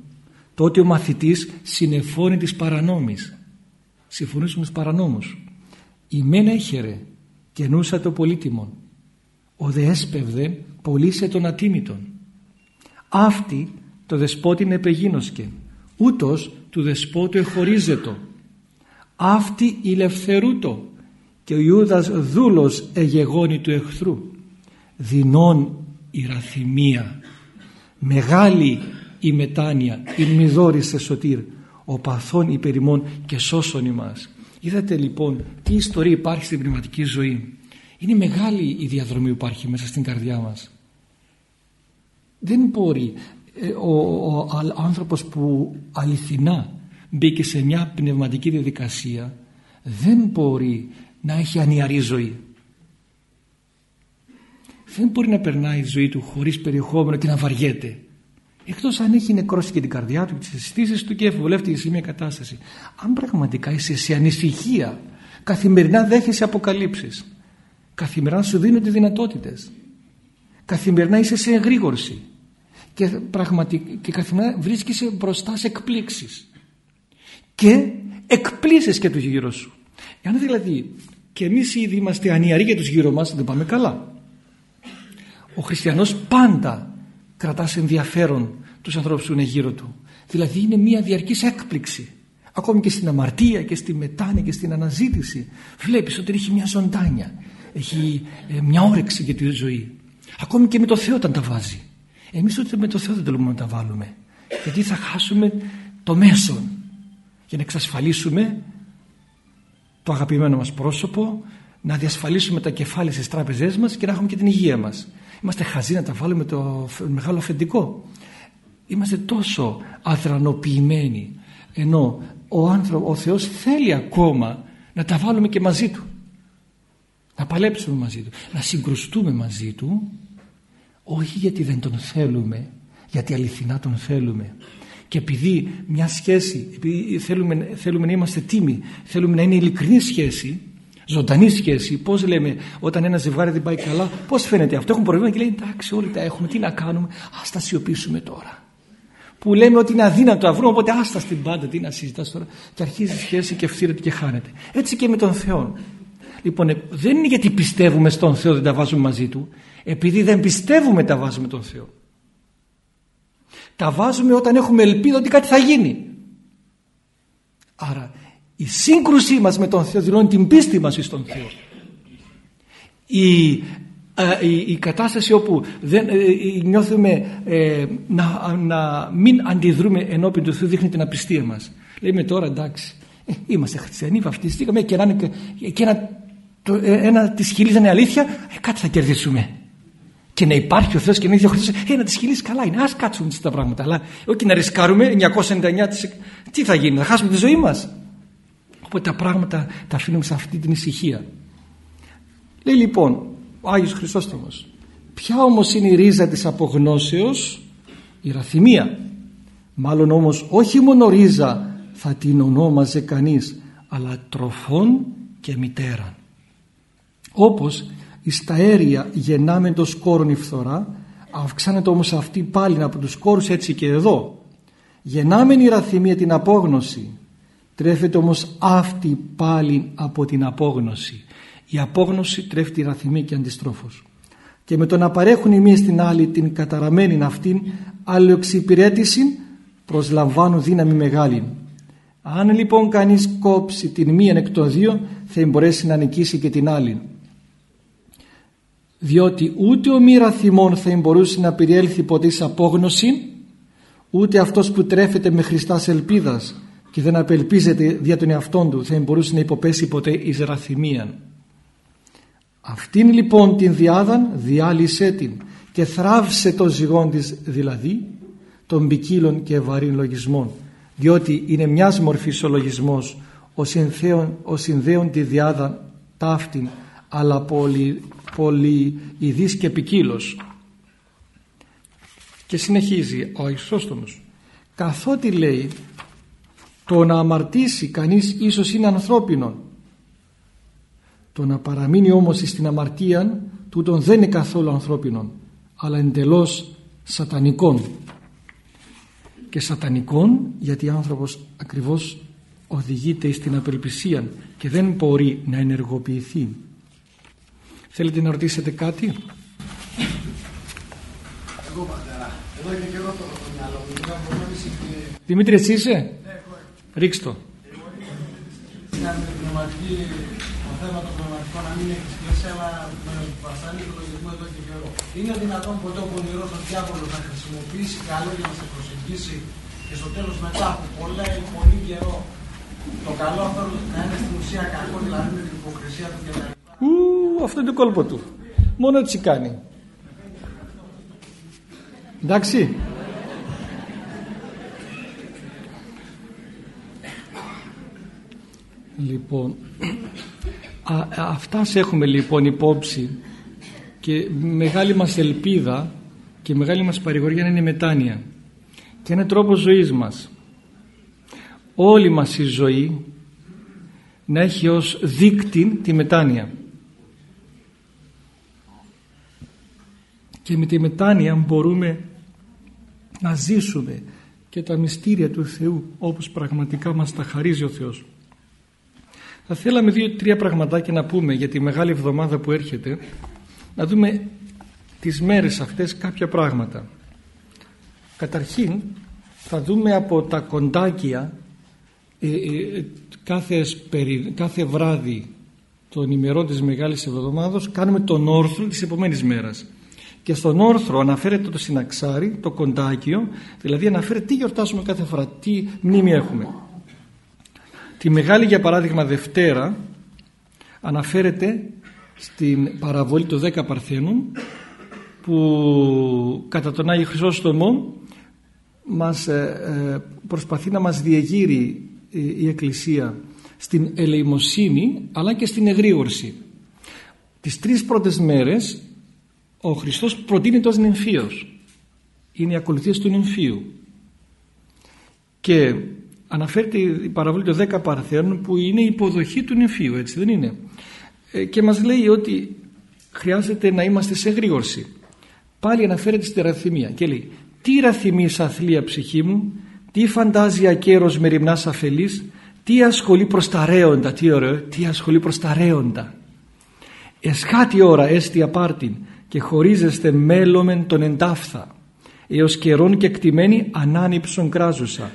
τότε ο μαθητής συνεφώνει της παρανόμης συμφωνούσε με τους παρανόμους. Η μένα έχερε και νούσα το πολύτιμον. Ο δε έσπευδε πολύσε τον ατίμητον. Αυτή το δεσπότην επεγίνωσκεν ούτως του δεσπότου εχωρίζετο. Αυτή ηλευθερούτο και ο Ιούδας δούλος εγεγόνη του εχθρού. Δεινών η ραθυμία. Μεγάλη η μετάνοια, η μηδόρισε σωτήρ, ο παθών υπερημών και σώσον ημάς. Είδατε λοιπόν τι ιστορία υπάρχει στην πνευματική ζωή. Είναι μεγάλη η διαδρομή που υπάρχει μέσα στην καρδιά μας. Δεν μπορεί ε, ο, ο, ο άνθρωπος που αληθινά μπήκε σε μια πνευματική διαδικασία δεν μπορεί να έχει ανιαρή ζωή. Δεν μπορεί να περνάει η ζωή του χωρίς περιεχόμενο και να βαριέται. Εκτός αν έχει νεκρώσει και την καρδιά του και τις αισθήσεις του και ευβολεύτηκε σε μια κατάσταση. Αν πραγματικά είσαι σε ανησυχία, καθημερινά δέχεσαι αποκαλύψεις. Καθημερινά σου δίνονται δυνατότητες. Καθημερινά είσαι σε εγρήγορση. και, πραγματικά, και καθημερινά βρίσκεσαι μπροστά σε εκπλήξεις και εκπλήσεις και τους γύρω σου. Εάν δηλαδή και εμείς ήδη είμαστε ανιαροί για τους γύρω μας δεν πάμε καλά. Ο χριστιανός πάντα κρατάς σε ενδιαφέρον τους ανθρώπους που είναι γύρω του. Δηλαδή είναι μια διαρκής έκπληξη. Ακόμη και στην αμαρτία και στη μετάνοια και στην αναζήτηση βλέπεις ότι έχει μια ζωντάνια. Έχει ε, μια όρεξη για τη ζωή. Ακόμη και με το Θεό όταν τα βάζει. Εμείς ούτε με το Θεό δεν θέλουμε να τα βάλουμε. Γιατί θα χάσουμε το μέσον για να εξασφαλίσουμε το αγαπημένο μας πρόσωπο, να διασφαλίσουμε τα κεφάλαια στις τράπεζές μας και να έχουμε και την υγεία μας. Είμαστε χαζοί να τα βάλουμε το μεγάλο αφεντικό. Είμαστε τόσο αδρανοποιημένοι ενώ ο, άνθρωπο, ο Θεός θέλει ακόμα να τα βάλουμε και μαζί Του. Να παλέψουμε μαζί Του. Να συγκρουστούμε μαζί Του όχι γιατί δεν Τον θέλουμε γιατί αληθινά Τον θέλουμε και επειδή μια σχέση, επειδή θέλουμε, θέλουμε να είμαστε τίμοι, θέλουμε να είναι ειλικρινή σχέση, ζωντανή σχέση, πώς λέμε όταν ένα ζευγάρι δεν πάει καλά, πώς φαίνεται αυτό; Έχουν προβλήματα και λέει εντάξει, όλοι τα έχουμε, τι να κάνουμε, ας τα σιωπήσουμε τώρα. Που λέμε ότι είναι αδύνατο να βρούμε, οπότε άστα στην πάντα, τι να συζητάς τώρα. Και αρχίζει η σχέση και ευθύρεται και χάνεται. Έτσι και με τον Θεό. Λοιπόν, ε, δεν είναι γιατί πιστεύουμε στον Θεό δεν τα βάζουμε μαζί του, επειδή δεν πιστεύουμε τα βάζουμε τον Θεό. Τα βάζουμε όταν έχουμε ελπίδα ότι κάτι θα γίνει. Άρα η σύγκρουσή μας με τον Θεό δηλώνει την πίστη μας στον Θεό. Η, ε, η, η κατάσταση όπου δεν, ε, ε, νιώθουμε να, να μην αντιδρούμε ενώπιν του Θεού δείχνει την απιστία μας. Λέμε τώρα εντάξει, είμαστε χριστιανοί, βαφτιστήκαμε και, ένα, και ένα, το, ένα της χειλής είναι αλήθεια, κάτι θα κερδίσουμε και να υπάρχει ο Θεός και να είναι ο Χριστός ε, να της χειλείς καλά είναι ας κάτσουμε τα πράγματα αλλά όχι να ρισκάρουμε 999 τι θα γίνει θα χάσουμε τη ζωή μας οπότε τα πράγματα τα αφήνουμε σε αυτή την ησυχία. Λέει λοιπόν ο Άγιος Χριστόστομος ποια όμως είναι η ρίζα της απογνώσεως; Η ραθυμία. Μάλλον όμως όχι μόνο ρίζα θα την ονόμαζε κανείς αλλά τροφόν και μητέρα όπως εις τα έρια γεννά μεν το σκόρον η φθορά αυξάνεται όμως αυτή πάλι από τους σκόρους έτσι και εδώ. Γεννά μεν η ραθυμία την απόγνωση τρέφεται όμως αυτή πάλι από την απόγνωση. Η απόγνωση τρέφει τη ραθυμία και αντιστρόφως. Και με το να παρέχουν η μία στην άλλη την καταραμένη αυτήν αλλοεξυπηρέτηση προσλαμβάνουν δύναμη μεγάλη. Αν λοιπόν κανείς κόψει την μία εκ των δύο θα μπορέσει να νικήσει και την άλλη. Διότι ούτε ο μοίρα θυμών θα μπορούσε να περιέλθει ποτέ σε απόγνωση ούτε αυτός που τρέφεται με Χριστάς ελπίδας και δεν απελπίζεται δια τον εαυτόν του θα μπορούσε να υποπέσει ποτέ εις ραθυμίαν. Αυτήν λοιπόν την διάδαν διάλυσέ την και θράβσε το ζυγόν της δηλαδή των ποικίλων και βαρύν λογισμών διότι είναι μιας μορφής ο λογισμός ο συνδέον, ο συνδέον τη διάδαν ταύτην αλλά πολύ, πολύ ειδής και ποικίλος. Και συνεχίζει ο Ισόστομος. Καθότι λέει το να αμαρτήσει κανείς ίσως είναι ανθρώπινο. Το να παραμείνει όμως στην αμαρτία τούτον δεν είναι καθόλου ανθρώπινο αλλά εντελώς σατανικών. Και σατανικών γιατί ο άνθρωπος ακριβώς οδηγείται στην απελπισία και δεν μπορεί να ενεργοποιηθεί. Θέλετε να ρωτήσετε κάτι; Εγώ πατέρα. Εδώ είναι καιρό το μυαλό μου. Δημήτρη εσύ είσαι; Ναι, Ρίξ το. Κάνουμε την πνευματική, το θέμα το πνευματικό να μην έχεις σχέση, αλλά με βασάνει το λογισμό εδώ και καιρό. Είναι δυνατόν ποτέ ο πονηρός ο διάβολος να χρησιμοποιήσει καλό για να σε προσεγγίσει και στο τέλος μετά από πολλά ή πολύ καιρό το καλό αυτό να είναι στην ουσία κακό, δηλαδή με την υποκρισία του και τα Ου, αυτό είναι το κόλπο του. Μόνο έτσι κάνει. Εντάξει. Λοιπόν, α, αυτά σε έχουμε λοιπόν υπόψη και μεγάλη μας ελπίδα και μεγάλη μας παρηγορία είναι η μετάνοια και είναι τρόπος ζωής μας. Όλη μας η ζωή να έχει ως δίκτυ τη μετάνοια. και με τη μετάνοια μπορούμε να ζήσουμε και τα μυστήρια του Θεού όπως πραγματικά μας τα χαρίζει ο Θεός. Θα θέλαμε δύο-τρία πραγματάκια να πούμε για τη Μεγάλη Εβδομάδα που έρχεται να δούμε τις μέρες αυτές κάποια πράγματα. Καταρχήν θα δούμε από τα κοντάκια ε, ε, κάθε, κάθε βράδυ των ημερών της Μεγάλης Εβδομάδος κάνουμε τον όρθρο της επομένης μέρας. Και στον όρθρο αναφέρεται το συναξάρι, το κοντάκιο, δηλαδή αναφέρεται τι γιορτάσουμε κάθε φορά, τι μνήμη έχουμε. Τη Μεγάλη για παράδειγμα Δευτέρα αναφέρεται στην παραβολή των 10 Παρθένων που κατά τον Άγιο Χρυσόστομο μας ε, ε, προσπαθεί να μας διεγείρει η Εκκλησία στην ελεημοσύνη αλλά και στην εγρήγορση. Τις τρεις πρώτες μέρες ο Χριστός προτείνεται ως νυμφίος. Είναι η ακολουθία του νυμφίου. Και αναφέρεται η παραβολή των 10 παραθένων που είναι η υποδοχή του νυμφίου, έτσι δεν είναι; Ε, και μας λέει ότι χρειάζεται να είμαστε σε εγρήγορση. Πάλι αναφέρεται στη ραθυμία και λέει «Τι ραθυμής αθλία ψυχή μου, τι φαντάζει καιρός με ρημνάς αφελής, τι ασχολεί προς τα ρέοντα, τι ωραίο, τι ασχολεί προς τα ρέοντα; Εσχάτη ώρα έστι απάρτην και χωρίζεστε μέλομεν τον εντάφθα, έως καιρόν και εκτιμένη ανάνυψον κράζουσα.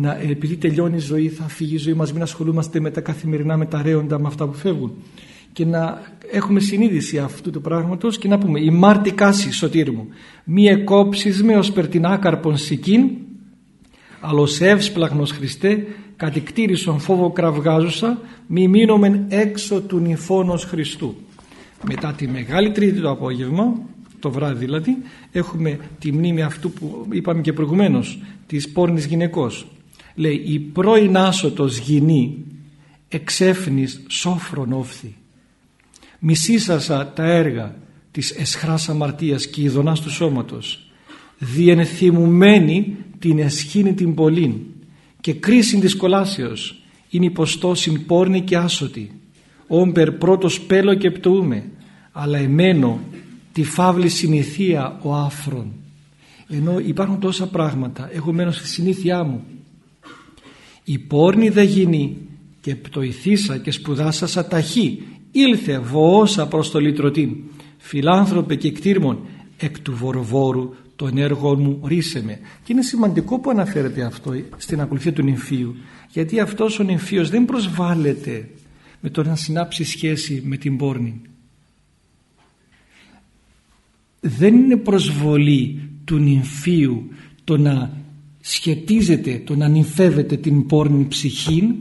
Να, επειδή τελειώνει η ζωή θα φύγει η ζωή μας, μην ασχολούμαστε με τα καθημερινά, με τα ρέοντα, με αυτά που φεύγουν. Και να έχουμε συνείδηση αυτού του πράγματος και να πούμε «Η μάρτη κάση, σωτήρ μου, μη εκόψεις με ως περτινάκαρπον σικίν, αλλος εύσπλαγνος Χριστέ, κατηκτήρισον φόβο κραυγάζουσα, μη μείνομεν έξω του νηφώνος Χριστού. Μετά τη Μεγάλη Τρίτη το απόγευμα, το βράδυ δηλαδή, έχουμε τη μνήμη αυτού που είπαμε και προηγουμένως, της πόρνης γυναικός. Λέει «Η πρώην άσωτος γυνή εξέφνης σόφρον όφθη. Μισήσασα τα έργα της εσχράς αμαρτίας και ειδονάς του σώματος. Διενθυμουμένη την εσχήνη την πολλήν και κρίση της κολάσεως είναι υποστόσιν πόρνη και άσωτη όμπερ πρώτος πέλο και πτωούμε αλλά εμένω τη φαύλη συνηθία ο άφρον ενώ υπάρχουν τόσα πράγματα εγώ μένω στη συνήθειά μου η πόρνη δε γίνει και πτωηθήσα και σπουδάσασα ταχύ. Ήλθε βόωσα προς το λυτρωτήν. Φιλάνθρωπε και κτήρμον εκ του βορβόρου τον έργο μου ρίσεμε και είναι σημαντικό που αναφέρεται αυτό στην ακολουθία του νυμφίου γιατί αυτός ο νυμφίος δεν προσβάλλεται με το να συνάψει σχέση με την πόρνη. Δεν είναι προσβολή του νυμφίου το να σχετίζεται, το να νυμφεύεται την πόρνη ψυχή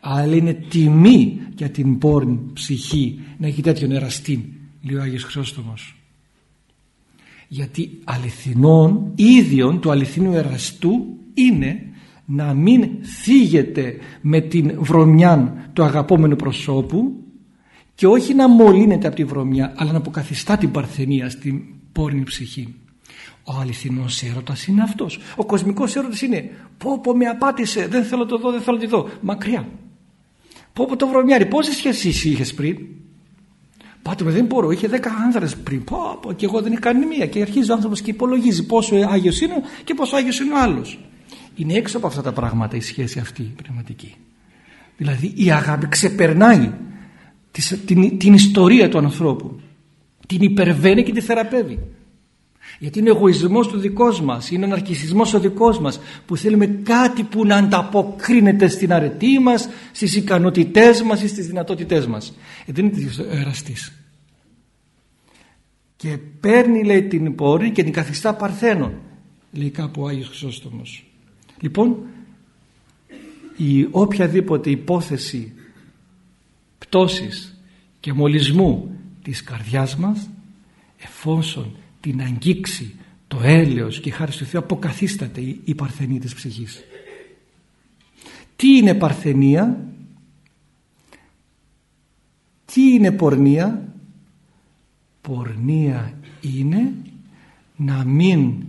αλλά είναι τιμή για την πόρνη ψυχή να έχει τέτοιον εραστή λέει ο Άγιος Χρυσόστομος γιατί αληθινών ίδιον του αληθινού εραστού είναι να μην θίγεται με την βρωμιά του αγαπόμενου προσώπου και όχι να μολύνεται από τη βρωμιά αλλά να αποκαθιστά την παρθενία στην πόρνη ψυχή. Ο αληθινός έρωτας είναι αυτός. Ο κοσμικός έρωτας είναι πω πω με απάτησε, δεν θέλω το δω, δεν θέλω το δω. Μακριά. Πω πω το βρωμιάρι, πόσες σχέσεις είχες πριν; Πάτε με δεν μπορώ, είχε δέκα άνδρες πριν. Πω, πω, και εγώ δεν είχα κάνει μία. Και αρχίζει ο άνθρωπος και υπολογίζει πόσο Άγιος είναι και πόσο Άγιος είναι ο άλλος. Είναι έξω από αυτά τα πράγματα η σχέση αυτή η πνευματική. Δηλαδή η αγάπη ξεπερνάει την, την ιστορία του ανθρώπου. Την υπερβαίνει και τη θεραπεύει. Γιατί είναι ο εγωισμός του δικός μας, είναι ο ναρκισισμός ο δικός μας που θέλουμε κάτι που να ανταποκρίνεται στην αρετή μας, στις ικανότητές μας ή στις δυνατότητές μας. Ε, δεν είναι εραστής. Και παίρνει λέει την πόρη και την καθιστά παρθένων, λέει κάπου ο Άγιος Χρυσόστομος. Λοιπόν, η οποιαδήποτε υπόθεση πτώσης και μολυσμού της καρδιάς μας εφόσον την αγγίξει το έλεος και η χάρη του Θεού αποκαθίσταται η παρθενία της ψυχής. Τι είναι παρθενία, τι είναι πορνεία, πορνεία είναι να μην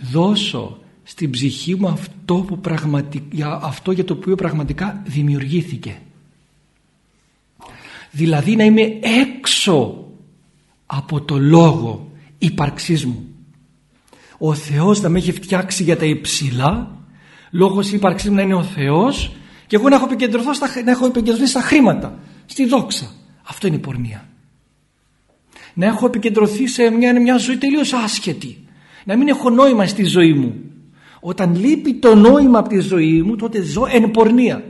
δώσω στην ψυχή μου αυτό, που πραγματικά, αυτό για το οποίο πραγματικά δημιουργήθηκε. Δηλαδή να είμαι έξω από το λόγο ύπαρξής μου. ο Θεός να με έχει φτιάξει για τα υψηλά λόγος ύπαρξής μου να είναι ο Θεός και εγώ να έχω επικεντρωθεί στα, να έχω επικεντρωθεί στα χρήματα, στη δόξα. Αυτό είναι η πορνεία. Να έχω επικεντρωθεί σε μια, μια ζωή τελείως άσχετη. Να μην έχω νόημα στη ζωή μου. Όταν λείπει το νόημα από τη ζωή μου τότε ζω εν πορνεία.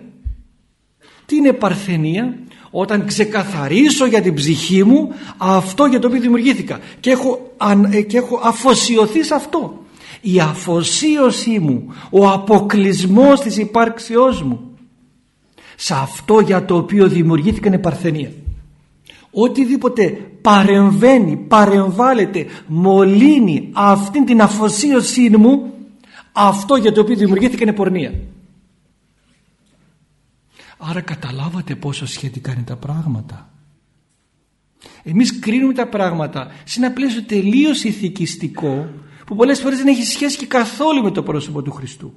Τι είναι παρθενία; Όταν ξεκαθαρίσω για την ψυχή μου αυτό για το οποίο δημιουργήθηκα και έχω, ε, και έχω αφοσιωθεί σε αυτό. Η αφοσίωσή μου, ο αποκλεισμός της υπάρξεώς μου σε αυτό για το οποίο δημιουργήθηκα είναι παρθενία. Οτιδήποτε παρεμβαίνει, παρεμβάλλεται, μολύνει αυτήν την αφοσίωσή μου αυτό για το οποίο δημιουργήθηκε είναι πορνεία. Άρα καταλάβατε πόσο σχετικά είναι τα πράγματα. Εμείς κρίνουμε τα πράγματα σε ένα πλαίσιο τελείως ηθικιστικό που πολλές φορές δεν έχει σχέση και καθόλου με το πρόσωπο του Χριστού.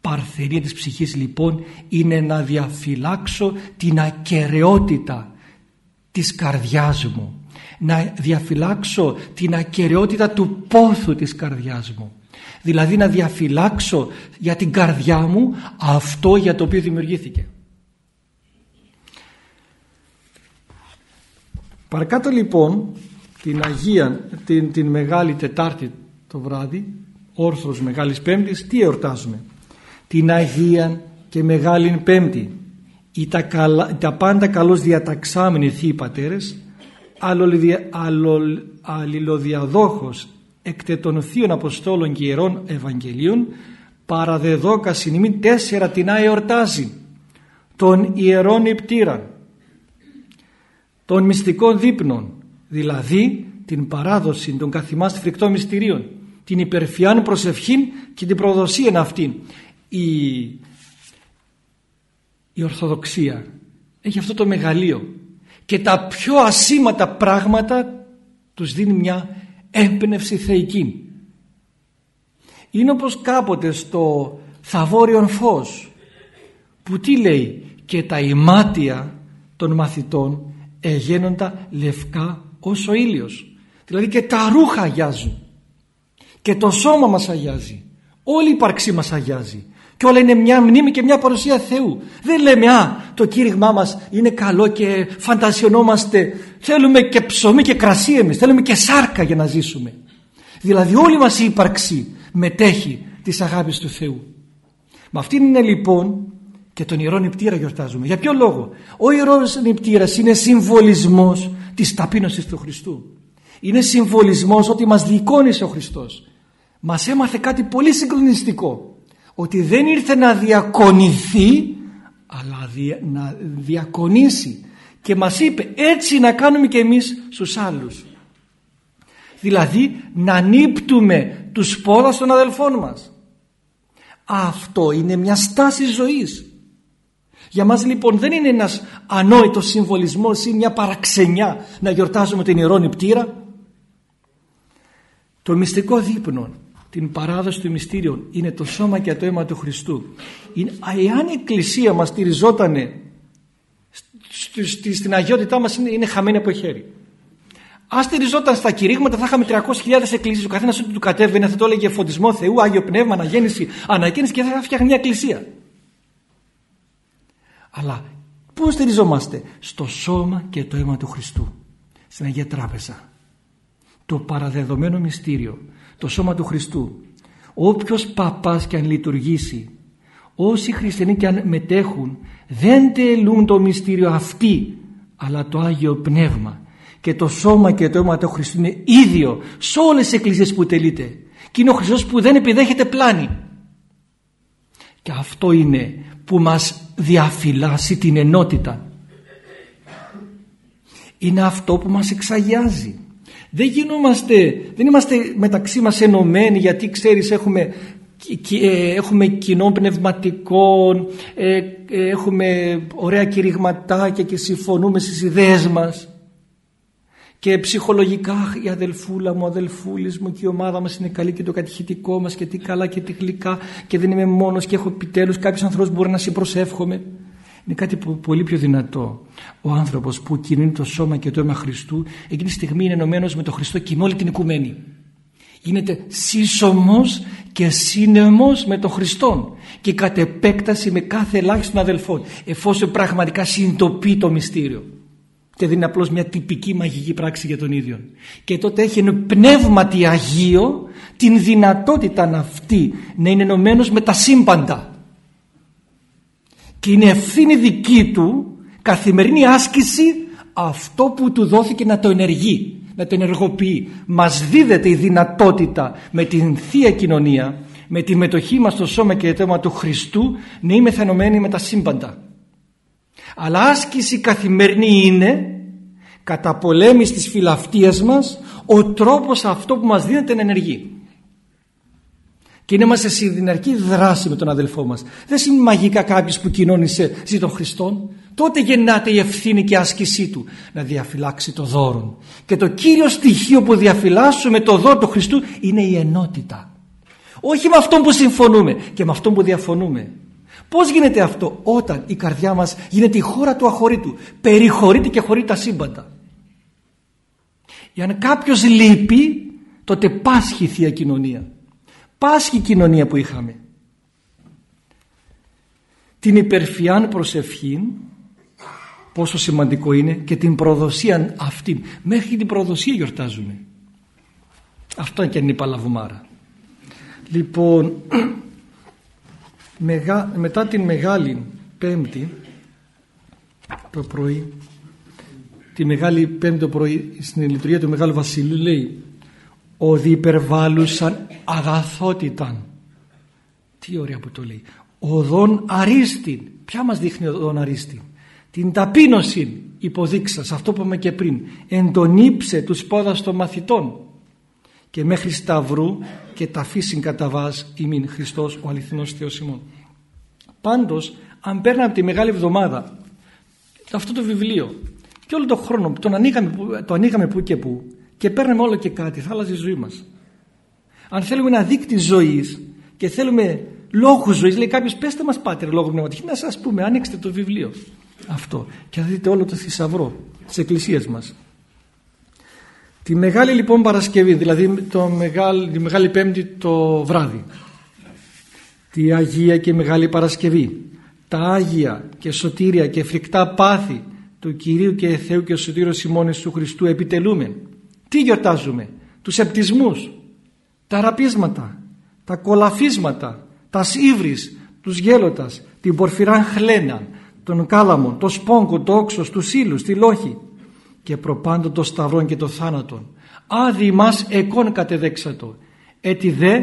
Παρθενία της ψυχής λοιπόν είναι να διαφυλάξω την ακαιρεότητα της καρδιάς μου. Να διαφυλάξω την ακαιρεότητα του πόθου της καρδιάς μου δηλαδή να διαφυλάξω για την καρδιά μου αυτό για το οποίο δημιουργήθηκε. Παρακάτω λοιπόν την Αγία, την, την Μεγάλη Τετάρτη το βράδυ, όρθρος Μεγάλης Πέμπτης, τι εορτάζουμε; Την Αγία και Μεγάλη Πέμπτη, ή τα, τα πάντα καλώς διαταξάμενοι θείοι πατέρες, αλληλοδιαδόχος εκ των θείων Αποστόλων και Ιερών Ευαγγελίων παραδεδόκα συνειμή τέσσερα τεινά εορτάζει των Ιερών Υπτήρα των μυστικών δείπνων δηλαδή την παράδοση των καθημάς φρικτών μυστηρίων την υπερφιάν προσευχήν και την προδοσία αυτήν. Η, η Ορθοδοξία έχει αυτό το μεγαλείο και τα πιο ασήματα πράγματα τους δίνει μια έμπνευση θεϊκή. Είναι όπως κάποτε στο Θαβόριον Φως που τι λέει και τα ημάτια των μαθητών εγένοντα λευκά ως ο ήλιος. Δηλαδή και τα ρούχα αγιάζουν και το σώμα μας αγιάζει. Όλη η ύπαρξή μας αγιάζει και όλα είναι μια μνήμη και μια παρουσία Θεού. Δεν λέμε α το κήρυγμά μας είναι καλό και φαντασιωνόμαστε θέλουμε και ψωμί και κρασί εμείς θέλουμε και σάρκα για να ζήσουμε. Δηλαδή όλη μας η ύπαρξη μετέχει της αγάπης του Θεού. Με αυτήν είναι λοιπόν και τον ιερό νηπτήρα γιορτάζουμε. Για ποιο λόγο; Ο ιερός νηπτήρας είναι συμβολισμός της ταπείνωσης του Χριστού. Είναι συμβολισμός ότι μας δικόνησε ο Χριστός. Μας έμαθε κάτι πολύ συγκλονιστικό ότι δεν ήρθε να διακονηθεί αλλά να διακονήσει. Και μας είπε έτσι να κάνουμε και εμείς στους άλλους δηλαδή να νύπτουμε τους πόδας των αδελφών μας. Αυτό είναι μια στάση ζωής. Για μας λοιπόν δεν είναι ένας ανόητος συμβολισμός ή μια παραξενιά να γιορτάζουμε την ιερό νηπτήρα το μυστικό δείπνο την παράδοση του μυστήριων είναι το σώμα και το αίμα του Χριστού. Εάν η Εκκλησία μας στηριζότανε στην αγιότητά μας είναι, είναι χαμένη από χέρι. Αν στηριζόταν στα κηρύγματα θα είχαμε 300.000 εκκλησίες ο καθένας ό,τι του κατέβαινε θα το έλεγε φωτισμό Θεού, Άγιο Πνεύμα, Αναγέννηση Αναγέννηση και θα φτιάχνει μια εκκλησία. Αλλά πού στηριζόμαστε; Στο σώμα και το αίμα του Χριστού. Στην Αγία Τράπεζα. Το παραδεδομένο μυστήριο το σώμα του Χριστού. Όποιος παπάς και αν λειτουργήσει, όσοι χριστιανοί και αν μετέχουν, δεν τελούν το μυστήριο αυτή, αλλά το Άγιο Πνεύμα. Και το σώμα και το αίμα του Χριστού είναι ίδιο σε όλες τις εκκλησίες που τελείται. Και είναι ο Χριστός που δεν επιδέχεται πλάνη. Και αυτό είναι που μας διαφυλάσσει την ενότητα. Είναι αυτό που μας εξαγιάζει. Δεν γινόμαστε, δεν είμαστε μεταξύ μας ενωμένοι γιατί ξέρεις έχουμε, ε, έχουμε κοινών πνευματικών, ε, ε, έχουμε ωραία κηρυγματάκια και συμφωνούμε στις ιδέες μας. Και ψυχολογικά η αδελφούλα μου, ο αδελφούλης μου και η ομάδα μας είναι καλή και το κατηχητικό μας και τι καλά και τι γλυκά και δεν είμαι μόνος και έχω επιτέλους κάποιους ανθρώπους που μπορεί να συμπροσεύχομαι είναι κάτι πολύ πιο δυνατό. Ο άνθρωπος που κινεί το σώμα και το αίμα Χριστού εκείνη τη στιγμή είναι ενωμένος με τον Χριστό και με όλη την οικουμένη. γίνεται σύσσωμος και σύνεμος με τον Χριστόν και κατ' επέκταση με κάθε ελάχιστον αδελφών εφόσον πραγματικά συνειδητοποιεί το μυστήριο και δεν είναι απλώς μια τυπική μαγική πράξη για τον ίδιο και τότε έχει ένα πνεύματι Αγίο την δυνατότητα αυτή να είναι ενωμένος με τα σύμπαντα και είναι ευθύνη δική του καθημερινή άσκηση αυτό που του δόθηκε να το ενεργεί να το ενεργοποιεί. Μας δίδεται η δυνατότητα με την Θεία Κοινωνία με τη μετοχή μας στο σώμα και το του Χριστού να είμαι ενωμένοι με τα σύμπαντα. Αλλά άσκηση καθημερινή είναι κατά πολέμηση της φιλαυτίας μας ο τρόπος αυτό που μας δίνεται να ενεργεί και είναι σε συνδυναρική δράση με τον αδελφό μας. Δεν είναι μαγικά κάποιος που κοινώνησε ζει τον Χριστόν. Τότε γεννάται η ευθύνη και άσκησή του. Να διαφυλάξει το δώρο και το κύριο στοιχείο που διαφυλάσσουμε το δώρο του Χριστού είναι η ενότητα. Όχι με αυτό που συμφωνούμε και με αυτό που διαφωνούμε. Πώς γίνεται αυτό; Όταν η καρδιά μας γίνεται η χώρα του αχωρήτου περιχωρείται και χωρεί τα σύμπαντα. Αν κάποιος λείπει τότε πάσχει η Θεία Κοινωνία πάσχει η κοινωνία που είχαμε. Την υπερφιάν προσευχή πόσο σημαντικό είναι και την προδοσία αυτή μέχρι την προδοσία γιορτάζουμε αυτό και είναι η Παλαβουμάρα. Λοιπόν μετά την Μεγάλη Πέμπτη το πρωί τη Μεγάλη Πέμπτη το πρωί στην λειτουργία του Μεγάλου Βασιλείου λέει «Οδη υπερβάλλουσαν αγαθότηταν». Τι ωραία που το λέει. «Οδόν αρίστην». Ποια μας δείχνει οδόν αρίστην; Την ταπείνωση υποδείξας, αυτό που είπαμε και πριν. Εντονίψε τους πόδας των μαθητών και μέχρι σταυρού και τα φύσιν καταβάς ημίν Χριστός ο αληθινός Θεός ημών. Πάντως αν παίρναμε τη Μεγάλη Εβδομάδα αυτό το βιβλίο και όλο τον χρόνο το ανοίγαμε, το ανοίγαμε που και που και παίρναμε όλο και κάτι θα άλλαζε η ζωή μας. Αν θέλουμε ένα δείκτη ζωής και θέλουμε λόγους ζωής λέει κάποιος πέστε μας πάτερ λόγω πνευματικής να σας πούμε ανοίξτε το βιβλίο αυτό και θα δείτε όλο το θησαυρό της εκκλησίας μας. Τη Μεγάλη λοιπόν Παρασκευή, δηλαδή το μεγάλη, τη Μεγάλη Πέμπτη το βράδυ, τη Αγία και Μεγάλη Παρασκευή, τα Άγια και Σωτήρια και φρικτά πάθη του Κυρίου και Θεού και Σωτήρου Σιμώνης του Χριστού επιτελούμε. Τι γιορτάζουμε, τους επτισμούς, τα ραπίσματα, τα κολαφίσματα, τας σίβρις, τους γέλωτας, την πορφυράν χλένα, τον κάλαμο, το σπόγκο, το όξος, τους ήλους, τη λόχη, και προπάντων το σταυρών και το θάνατον. Άδει μας εκόν κατεδέξατο, έτι δε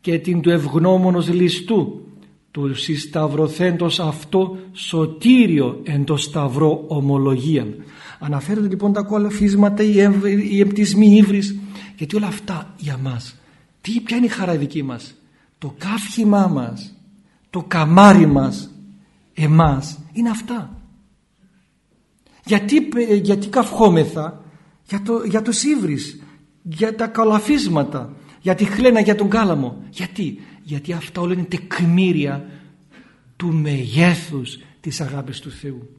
και την του ευγνώμονος ληστού, του συσταυρωθέντος αυτό σωτήριο εν το σταυρό ομολογίαν. Αναφέρονται λοιπόν τα κολαφίσματα, οι εμπτισμοί ύβρις, γιατί όλα αυτά για μας. Τι, ποια είναι η χαρά δική μας; Το καύχημά μας, το καμάρι μας, εμάς, είναι αυτά. Γιατί, γιατί καυχόμεθα για το, για το σύβρις, για τα καλαφίσματα, για τη χλένα, για τον κάλαμο. Γιατί, γιατί αυτά όλα είναι τεκμήρια του μεγέθους της αγάπης του Θεού.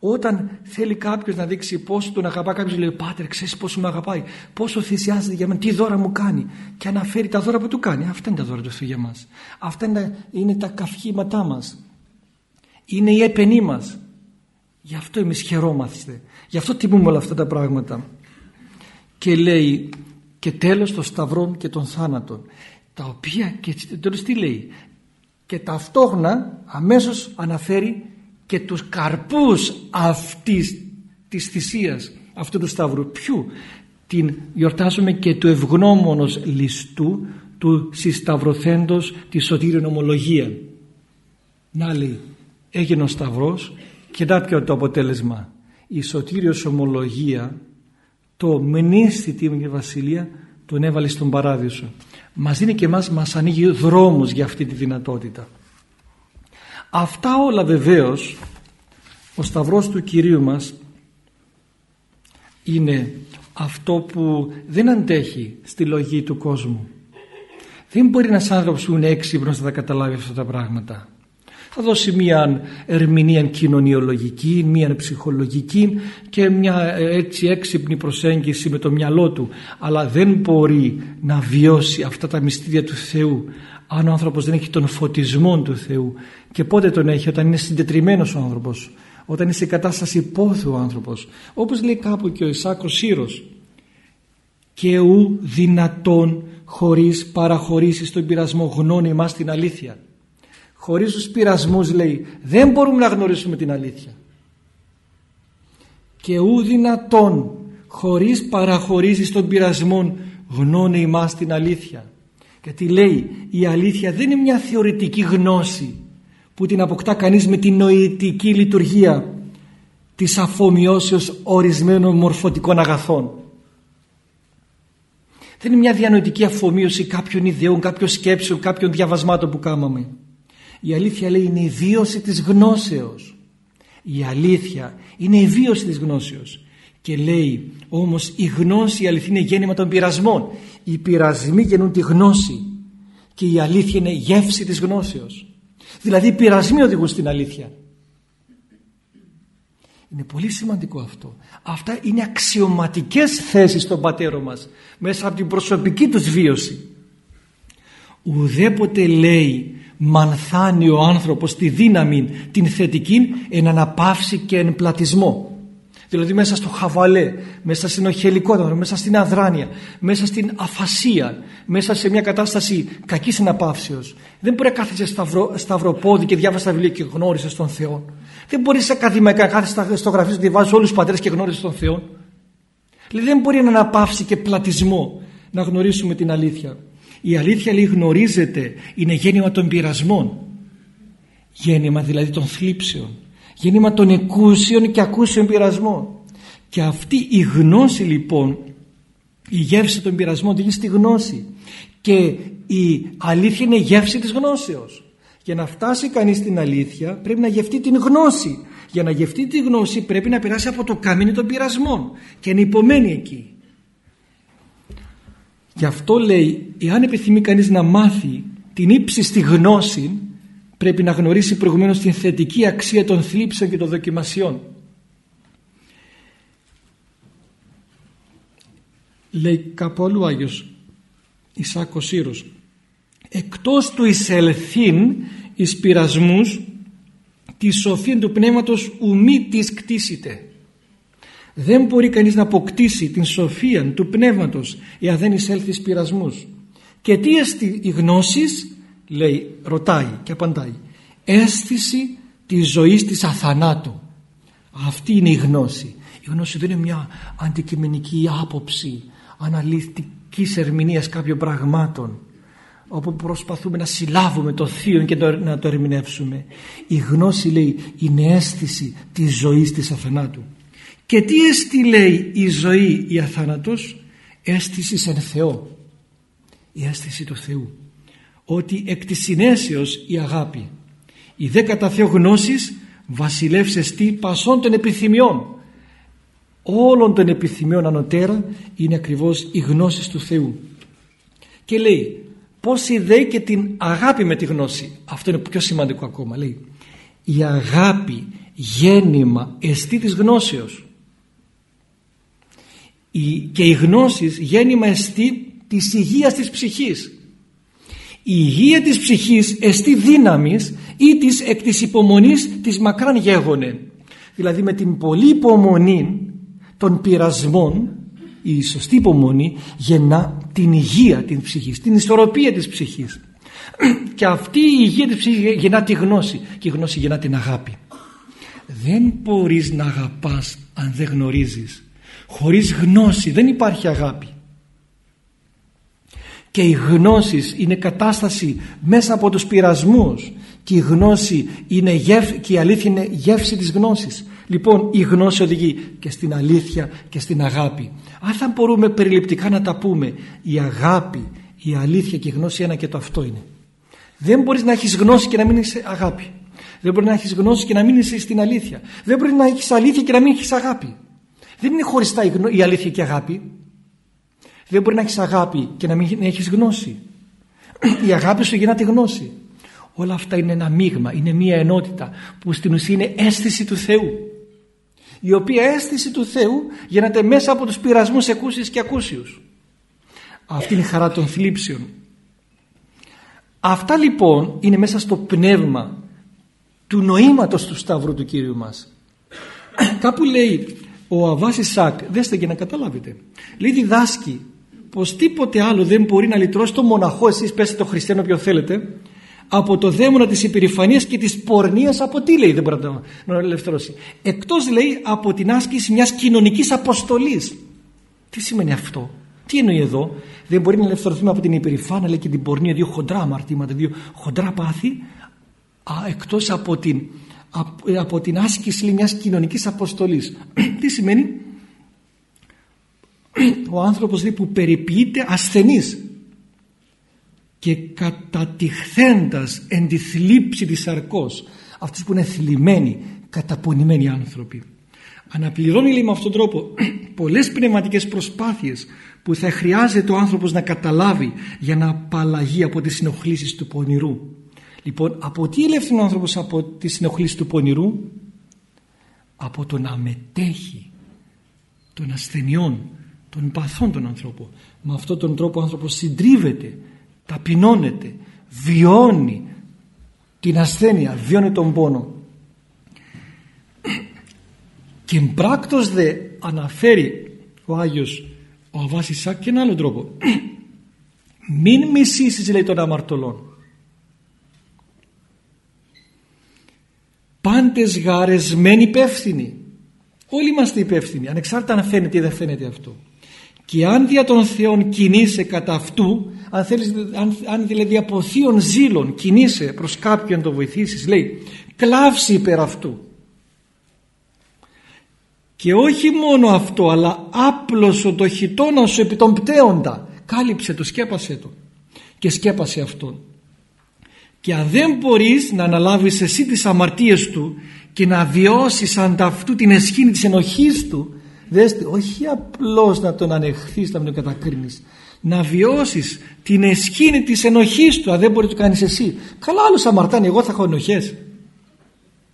Όταν θέλει κάποιος να δείξει πόσο τον αγαπά, κάποιος λέει: Πάτερ, ξέρεις πόσο με αγαπάει, πόσο θυσιάζεται για μένα, τι δώρα μου κάνει. Και αναφέρει τα δώρα που του κάνει. Αυτά είναι τα δώρα του Θεού για μας. Αυτά είναι, είναι τα καυχήματά μας. Είναι η έπαινή μας. Γι' αυτό εμείς χαιρόμαστε. Γι' αυτό τιμούμε όλα αυτά τα πράγματα. Και λέει και τέλος των σταυρών και των θάνατων. Τα οποία και τέλος τι λέει. Και ταυτόχρονα αμέσως αναφέρει και τους καρπούς αυτής της θυσίας αυτού του σταυρού. Ποιου την γιορτάζουμε και του ευγνώμονος ληστού του συσταυρωθέντος της σωτήριον ομολογία. Να λέει έγινε ο σταυρός και να ποιο το αποτέλεσμα. Η σωτήριος ομολογία το μνήστη τη βασιλεία τον έβαλε στον παράδεισο. Μας δίνει και εμάς, μας ανοίγει δρόμους για αυτή τη δυνατότητα. Αυτά όλα βεβαίως ο Σταυρός του Κυρίου μας είναι αυτό που δεν αντέχει στη λογή του κόσμου. Δεν μπορεί ένας άνθρωπος που είναι έξυπνος να τα καταλάβει αυτά τα πράγματα. θα δώσει μια ερμηνεία κοινωνιολογική, μια ψυχολογική και μια έτσι έξυπνη προσέγγιση με το μυαλό του αλλά δεν μπορεί να βιώσει αυτά τα μυστήρια του Θεού αν ο άνθρωπος δεν έχει τον φωτισμό του Θεού και πότε τον έχει όταν είναι συντετριμένος ο άνθρωπος όταν είναι σε κατάσταση πόθου ο άνθρωπος όπως λέει κάπου και ο Ισάκος Σύρος και ου δυνατόν χωρίς παραχωρήσεις στον πειρασμό γνώνει μας την αλήθεια χωρίς τους πειρασμούς λέει δεν μπορούμε να γνωρίσουμε την αλήθεια. Και ου δυνατόν χωρίς παραχωρήσεις των πειρασμών γνώνει ημάς την αλήθεια γιατί λέει η αλήθεια δεν είναι μια θεωρητική γνώση που την αποκτά κανείς με την νοητική λειτουργία της αφομοιώσεως ορισμένων μορφωτικών αγαθών δεν είναι μια διανοητική αφομοίωση κάποιων ιδεών, κάποιων σκέψεων, κάποιων διαβασμάτων που κάμαμε η αλήθεια λέει είναι η βίωση της γνώσεως. Η αλήθεια είναι η βίωση της γνώσεως. Και λέει όμως η γνώση η αλήθεια είναι γέννημα των πειρασμών. Οι πειρασμοί γεννούν τη γνώση και η αλήθεια είναι γεύση της γνώσεως. Δηλαδή οι πειρασμοί οδηγούν στην αλήθεια. Είναι πολύ σημαντικό αυτό. Αυτά είναι αξιωματικές θέσεις των πατέρων μας μέσα από την προσωπική τους βίωση. Ουδέποτε λέει μανθάνει ο άνθρωπος τη δύναμη την θετική εν αναπαύση και εν πλατισμό δηλαδή μέσα στο χαβαλέ μέσα στην οχελικότητα μέσα στην αδράνεια μέσα στην αφασία μέσα σε μια κατάσταση κακής αναπαύσεως δεν μπορεί να κάθεσαι σταυρο, σταυροπόδι και διάβασες τα βιβλία και γνώρισες τον Θεό δεν μπορείς σε ακαδημαϊκά να κάθεσαι στο γραφείο και διαβάζει όλους τους πατέρες και γνώρισες τον Θεό δηλαδή δεν μπορεί να αναπαύσει και πλατισμό να γνωρίσουμε την αλήθεια η αλήθεια λέει γνωρίζεται, είναι γέννημα των πειρασμών. Γέννημα δηλαδή των θλίψεων. Γέννημα των εκούσιων και ακούσιων πειρασμών. Και αυτή η γνώση λοιπόν, η γεύση των πειρασμών οδηγεί στη γνώση. Και η αλήθεια είναι η γεύση της γνώσεως. Για να φτάσει κανείς στην αλήθεια πρέπει να γευτεί την γνώση. Για να γευτεί τη γνώση πρέπει να περάσει από το καμίνι των πειρασμών και να υπομένει εκεί. Γι' αυτό λέει, εάν επιθυμεί κανείς να μάθει την ύψιστη γνώση, πρέπει να γνωρίσει προηγουμένως την θετική αξία των θλίψεων και των δοκιμασιών. Λέει κάπου αλλού Άγιος Ισάκος Σύρος εκτός του εισελθήν εις πειρασμούς τη σοφία του πνεύματος ουμή της κτίσεται δεν μπορεί κανείς να αποκτήσει την σοφία του πνεύματος εάν δεν εισέλθει στις πειρασμούς. Και τι εστί η γνώσης, λέει, ρωτάει και απαντάει. Αίσθηση της ζωής της αθανάτου. Αυτή είναι η γνώση. Η γνώση δεν είναι μια αντικειμενική άποψη αναλυτικής ερμηνείας κάποιων πραγμάτων όπου προσπαθούμε να συλλάβουμε το θείο και να το ερμηνεύσουμε. Η γνώση λέει είναι αίσθηση της ζωής της αθανάτου. Και τι εστί λέει η ζωή η αθάνατος; Αίσθηση εν Θεό η αίσθηση του Θεού ότι εκ της συνέσεως η αγάπη η δε κατά Θεό γνώσης βασιλεύς εστί πασών των επιθυμιών. Όλων των επιθυμιών ανωτέρα είναι ακριβώς η γνώση του Θεού. Και λέει πως ιδέει και την αγάπη με τη γνώση. Αυτό είναι πιο σημαντικό ακόμα. Λέει η αγάπη γέννημα εστί της γνώσεως. Και οι γνώσεις γέννημα εστί της υγείας της ψυχής. Η υγεία της ψυχής εστί δύναμης ή της εκ της υπομονής της μακράν γέγονε. Δηλαδή με την πολύ υπομονή των πειρασμών η σωστή υπομονή γεννά την υγεία της ψυχής, την ισορροπία της ψυχής. Και αυτή η υγεία της ψυχής γεννά τη γνώση και η γνώση γεννά την αγάπη. Δεν μπορείς να αγαπάς αν δεν γνωρίζεις Χωρίς γνώση δεν υπάρχει αγάπη. Και η γνώση είναι κατάσταση μέσα από τους πειρασμούς και η γνώση είναι γευ... και η αλήθεια είναι γεύση της γνώσης. Λοιπόν η γνώση οδηγεί και στην αλήθεια και στην αγάπη. Αν θα μπορούμε περιληπτικά να τα πούμε η αγάπη, η αλήθεια και η γνώση ένα και το αυτό είναι. Δεν μπορείς να έχεις γνώση και να μην είσαι αγάπη. Δεν μπορεί να έχεις γνώση και να μην είσαι στην αλήθεια. Δεν μπορεί να έχεις αλήθεια και να μην έχεις αγάπη. Δεν είναι χωριστά η αλήθεια και η αγάπη. Δεν μπορεί να έχεις αγάπη και να μην έχεις γνώση. Η αγάπη σου γεννά τη γνώση. Όλα αυτά είναι ένα μείγμα, είναι μία ενότητα που στην ουσία είναι αίσθηση του Θεού. Η οποία αίσθηση του Θεού γίνεται μέσα από τους πειρασμούς εκούσιους και ακούσιους. Αυτή είναι η χαρά των θλίψεων. Αυτά λοιπόν είναι μέσα στο πνεύμα του νοήματος του Σταυρού του Κύριου μας. Κάπου λέει ο Αβάς Ισάκ, δέστε και να καταλάβετε, λέει διδάσκει πως τίποτε άλλο δεν μπορεί να λυτρώσει το μοναχό, εσείς πέστε το χριστιανό ποιο θέλετε, από το δαίμονα της υπερηφανίας και της πορνείας από τι λέει δεν μπορεί να το ελευθερώσει. Εκτός λέει από την άσκηση μιας κοινωνικής αποστολής. Τι σημαίνει αυτό; Τι εννοεί εδώ; Δεν μπορεί να ελευθερωθούμε από την υπερηφάνεια λέει και την πορνεία, δύο χοντρά αμαρτήματα, δύο χοντρά πάθη α, εκτός από την, από, την άσκηση λέει, μιας κοινωνικής αποστολής. τι σημαίνει; Ο άνθρωπος λέει, που περιποιείται ασθενής και κατατυχθέντας εν τη θλίψη της αρκός αυτούς που είναι θλιμμένοι καταπονημένοι άνθρωποι. Αναπληρώνει λέει με αυτόν τον τρόπο πολλές πνευματικές προσπάθειες που θα χρειάζεται ο άνθρωπος να καταλάβει για να απαλλαγεί από τις συνοχλήσεις του πονηρού. Λοιπόν από τι ελεύθερε ο άνθρωπος από τις συνοχλήσεις του πονηρού; Από το να μετέχει των ασθενειών των παθών των ανθρώπων με αυτόν τον τρόπο ο άνθρωπος συντρίβεται ταπεινώνεται, βιώνει την ασθένεια, βιώνει τον πόνο. Και μπράκτος δε αναφέρει ο Άγιος ο Αβάς Ισάκ και έναν άλλο τρόπο. Μην μισήσεις λέει των αμαρτωλών. Πάντες γαρεσμένοι υπεύθυνοι. Όλοι είμαστε υπεύθυνοι, ανεξάρτητα αν φαίνεται ή δεν φαίνεται αυτό. Και αν δια των Θεών κινείσαι κατά αυτού, αν, θέλεις, αν, αν δηλαδή από θείων ζήλων κινείσαι προς κάποιον το βοηθήσεις, λέει, κλάψει υπέρ αυτού. Και όχι μόνο αυτό, αλλά άπλωσο το χιτώνα σου επί τον πτέοντα. Κάλυψε το, σκέπασε το. Και σκέπασε αυτόν. Και αν δεν μπορείς να αναλάβεις εσύ τις αμαρτίες του και να βιώσεις ανταυτού την εσχήνη της ενοχής του Δέστε, όχι απλώς να τον ανεχθείς, να τον κατακρίνεις. Να βιώσεις την εσχήνη της ενοχής του, αν δεν μπορεί να το κάνεις εσύ. Καλά άλλος αμαρτάνει, εγώ θα έχω ενοχές.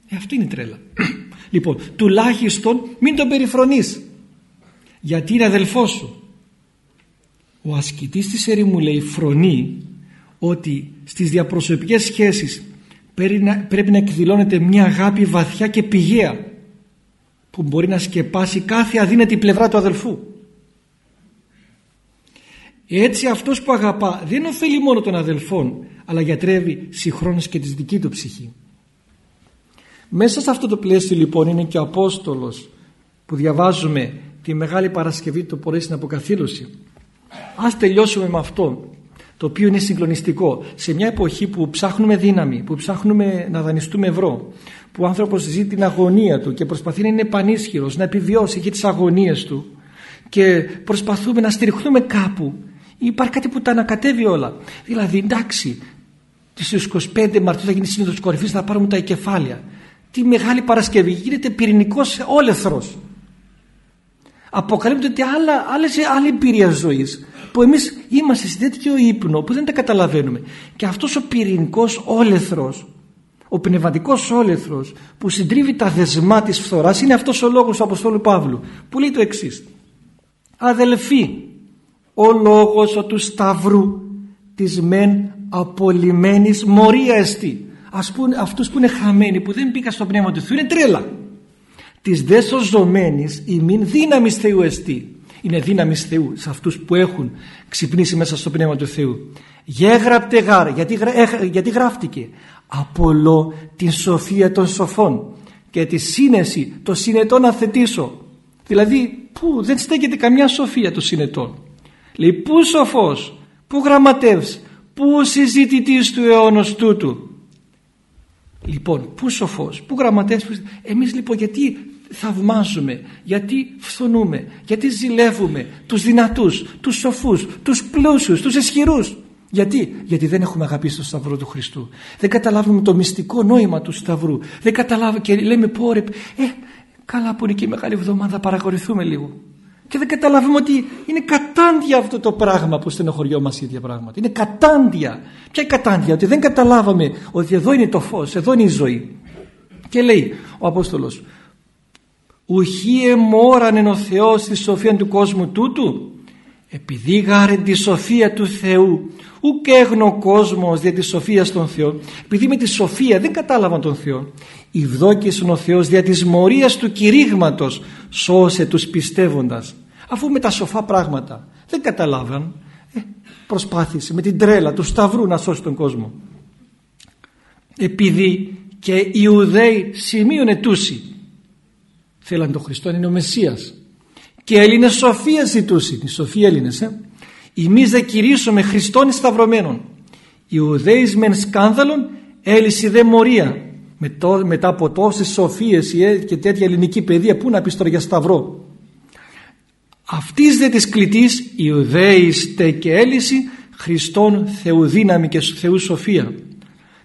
Ε, αυτή είναι η τρέλα. λοιπόν, τουλάχιστον μην τον περιφρονείς. Γιατί είναι αδελφός σου. Ο ασκητής της ερήμου λέει φρονεί ότι στις διαπροσωπικές σχέσεις πρέπει να, πρέπει να εκδηλώνεται μια αγάπη βαθιά και πηγαία που μπορεί να σκεπάσει κάθε αδύνατη πλευρά του αδελφού. Έτσι αυτός που αγαπά δεν ωφελεί μόνο των αδελφών αλλά γιατρεύει συγχρόνως και τη δική του ψυχή. Μέσα σε αυτό το πλαίσιο λοιπόν είναι και ο Απόστολος που διαβάζουμε τη Μεγάλη Παρασκευή του πρωί στην Αποκαθήλωση. Ας τελειώσουμε με αυτό το οποίο είναι συγκλονιστικό σε μια εποχή που ψάχνουμε δύναμη, που ψάχνουμε να δανειστούμε ευρώ, που ο άνθρωπος ζει την αγωνία του και προσπαθεί να είναι πανίσχυρος, να επιβιώσει και τις αγωνίες του και προσπαθούμε να στηριχθούμε κάπου. Υπάρχει κάτι που τα ανακατεύει όλα. Δηλαδή εντάξει, στις 25 Μαρτίου θα γίνει σύνοδος κορυφής, θα πάρουμε τα κεφάλια. Τη Μεγάλη Παρασκευή γίνεται πυρηνικός όλεθρος. Αποκαλύπτεται άλλα, άλλες, άλλη εμπειρία ζωής που εμείς είμαστε σε τέτοιο ύπνο που δεν τα καταλαβαίνουμε. Και αυτός ο πυρηνικός όλεθρος ο πνευματικός όλεθρος που συντρίβει τα δεσμά της φθοράς είναι αυτός ο λόγος του Αποστόλου Παύλου που λέει το εξής. αδελφοί ο λόγος του σταυρού της μεν απολυμένης μορίας εστί ας πούμε αυτούς που είναι χαμένοι που δεν μπήκαν στο πνεύμα του Θεού είναι τρέλα της δε σωζωμένης ημίν δύναμης Θεού εστί. Είναι δύναμης Θεού σε αυτούς που έχουν ξυπνήσει μέσα στο πνεύμα του Θεού. Γέγραπτε γάρ γιατί, γιατί γράφτηκε; Απολώ την σοφία των σοφών και τη σύνεση των συνετών να θετήσω. Δηλαδή που δεν στέκεται καμιά σοφία των συνετών. Λέει πού σοφός πού γραμματεύς πού συζητητής του αιώνος τούτου λοιπόν πού σοφός πού γραμματεύς εμείς λοιπόν γιατί θαυμάζουμε γιατί φθονούμε γιατί ζηλεύουμε τους δυνατούς τους σοφούς τους πλούσιους τους ισχυρούς γιατί, γιατί δεν έχουμε αγαπήσει το Σταυρό του Χριστού. Δεν καταλάβουμε το μυστικό νόημα του Σταυρού. Δεν καταλάβουμε και λέμε πω ρε, ε, καλά που είναι και η Μεγάλη Εβδομάδα παρακορυθούμε λίγο. και δεν καταλαβαίνουμε ότι είναι κατάντια αυτό το πράγμα που στενοχωριό μας ίδια πράγματα. Είναι κατάντια. Ποια είναι κατάντια, ότι δεν καταλάβαμε ότι εδώ είναι το φως, εδώ είναι η ζωή. Και λέει ο Απόστολος «Ουχή εμόραν ο Θεός στη σοφία του κόσμου τούτου, επειδή γάρεν τη σοφία του Θεού, ουκ έγνω ο κόσμος δια της σοφίας των Θεών, επειδή με τη σοφία δεν κατάλαβαν τον Θεό, Ιδόκησον ο Θεός δια της μορίας του κηρύγματος σώσε τους πιστεύοντας. Αφού με τα σοφά πράγματα δεν καταλάβαν ε, προσπάθησε με την τρέλα του σταυρού να σώσει τον κόσμο. Επειδή και οι Ιουδαίοι σημείων ετούσι θέλαν τον Χριστό είναι ο Μεσσίας. Και Έλληνες σοφία ζητούσι οι σοφοί Έλληνες ε. εμείς δεν κηρύσσουμε Χριστόν σταυρωμένων Ιουδαίοι μεν σκάνδαλον έλυση δε μορία μετά από τόσες σοφίες και τέτοια ελληνική παιδεία πού να πεις τώρα για σταυρό. Αυτής δε της κλητής Ιουδαίηστε και έλυση Χριστόν Θεού δύναμη και Θεού σοφία.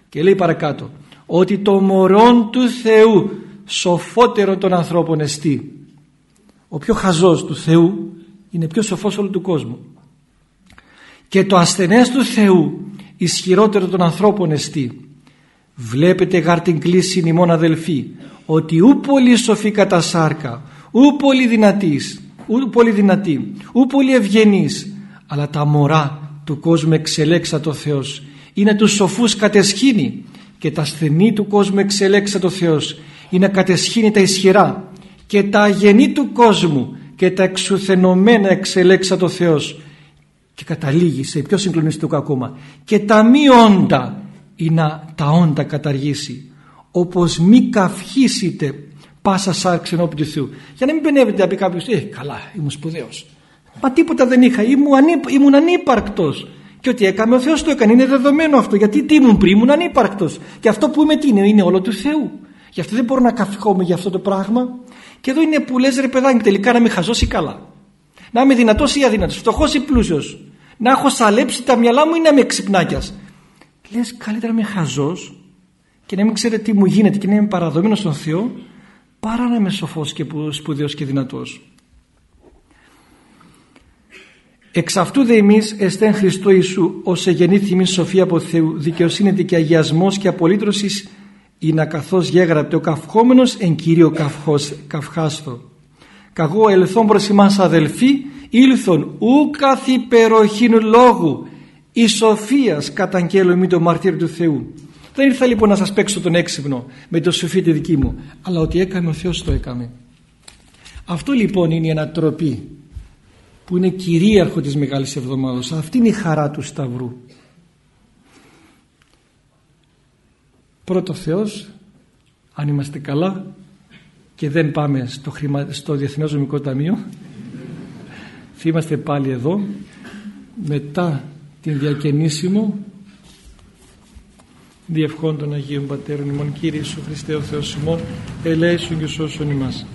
Και λέει παρακάτω ότι το μωρόν του Θεού σοφότερο των ανθρώπων εστί ο πιο χαζός του Θεού είναι πιο σοφός όλου του κόσμου και το ασθενές του Θεού ισχυρότερο των ανθρώπων εστί Βλέπετε γάρ την κλίση ημών αδελφοί ότι ου πολύ σοφή κατά σάρκα, ου πολύ δυνατής, ου πολύ δυνατή, ου πολύ ευγενής, αλλά τα μωρά του κόσμου εξελέξα το Θεός. Είναι τους σοφούς κατεσχήνει και τα ασθενή του κόσμου εξελέξα το Θεός. Είναι κατεσχήνει τα ισχυρά και τα αγενή του κόσμου και τα εξουθενωμένα εξελέξα το Θεός. Και καταλήγει σε πιο συγκλονιστικό ακόμα. Και τα μη όντα ή να τα όντα καταργήσει όπως μη καυχήσετε πάσα σάρξ ενώπιν του Θεού. Για να μην πενεύετε να πει κάποιος ε καλά ήμουν σπουδαίος μα τίποτα δεν είχα ήμουν, ανύπ, ήμουν ανύπαρκτος. Και ότι έκαμε ο Θεός το έκανε. Είναι δεδομένο αυτό. Γιατί τι ήμουν πριν ήμουν ανύπαρκτος. Και αυτό που είμαι τι είναι είναι όλο του Θεού γι' αυτό δεν μπορώ να καυχόμαι για αυτό το πράγμα. Και εδώ είναι που λες ρε παιδάκι τελικά να με χαζώσει καλά. Να είμαι δυνατός ή αδύνατος φτωχός ή πλούσιος. Να έχω σαλέψει τα μυαλά μου ή να είμαι ξυπνάκιας. Λες καλύτερα είμαι χαζός και να μην ξέρετε τι μου γίνεται και να είμαι παραδομένος στον Θεό παρά να είμαι σοφός και σπουδαίος και δυνατός. Εξ αυτού δε εμείς εστέν Χριστό Ιησού ως εγεννήθη εμείς σοφία από Θεού δικαιοσύνη και αγιασμός και απολύτρωσης είναι καθώς γέγραπτε ο καυχόμενος εν κύριο καυχός, καυχάστο. Καγώ ελθόν προς εμάς αδελφοί ήλθον ου καθ' λόγου η σοφίας καταγγέλω εμεί το μαρτύριο του Θεού. Δεν ήρθα λοιπόν να σας παίξω τον έξυπνο με το σοφή τη δική μου, αλλά ότι έκαμε ο Θεός το έκαμε. Αυτό λοιπόν είναι η ανατροπή που είναι κυρίαρχο της Μεγάλης Εβδομάδος. Αυτή είναι η χαρά του Σταυρού. Πρώτο Θεός, αν είμαστε καλά και δεν πάμε στο, χρημα... στο Διεθνές Νομικό Ταμείο, θα είμαστε πάλι εδώ μετά την διακαινήσιμο διευχών των Αγίων Πατέρων ημών Κύριε Ιησού Χριστέ ο Θεός ημών ελέησον και σώσον ημάς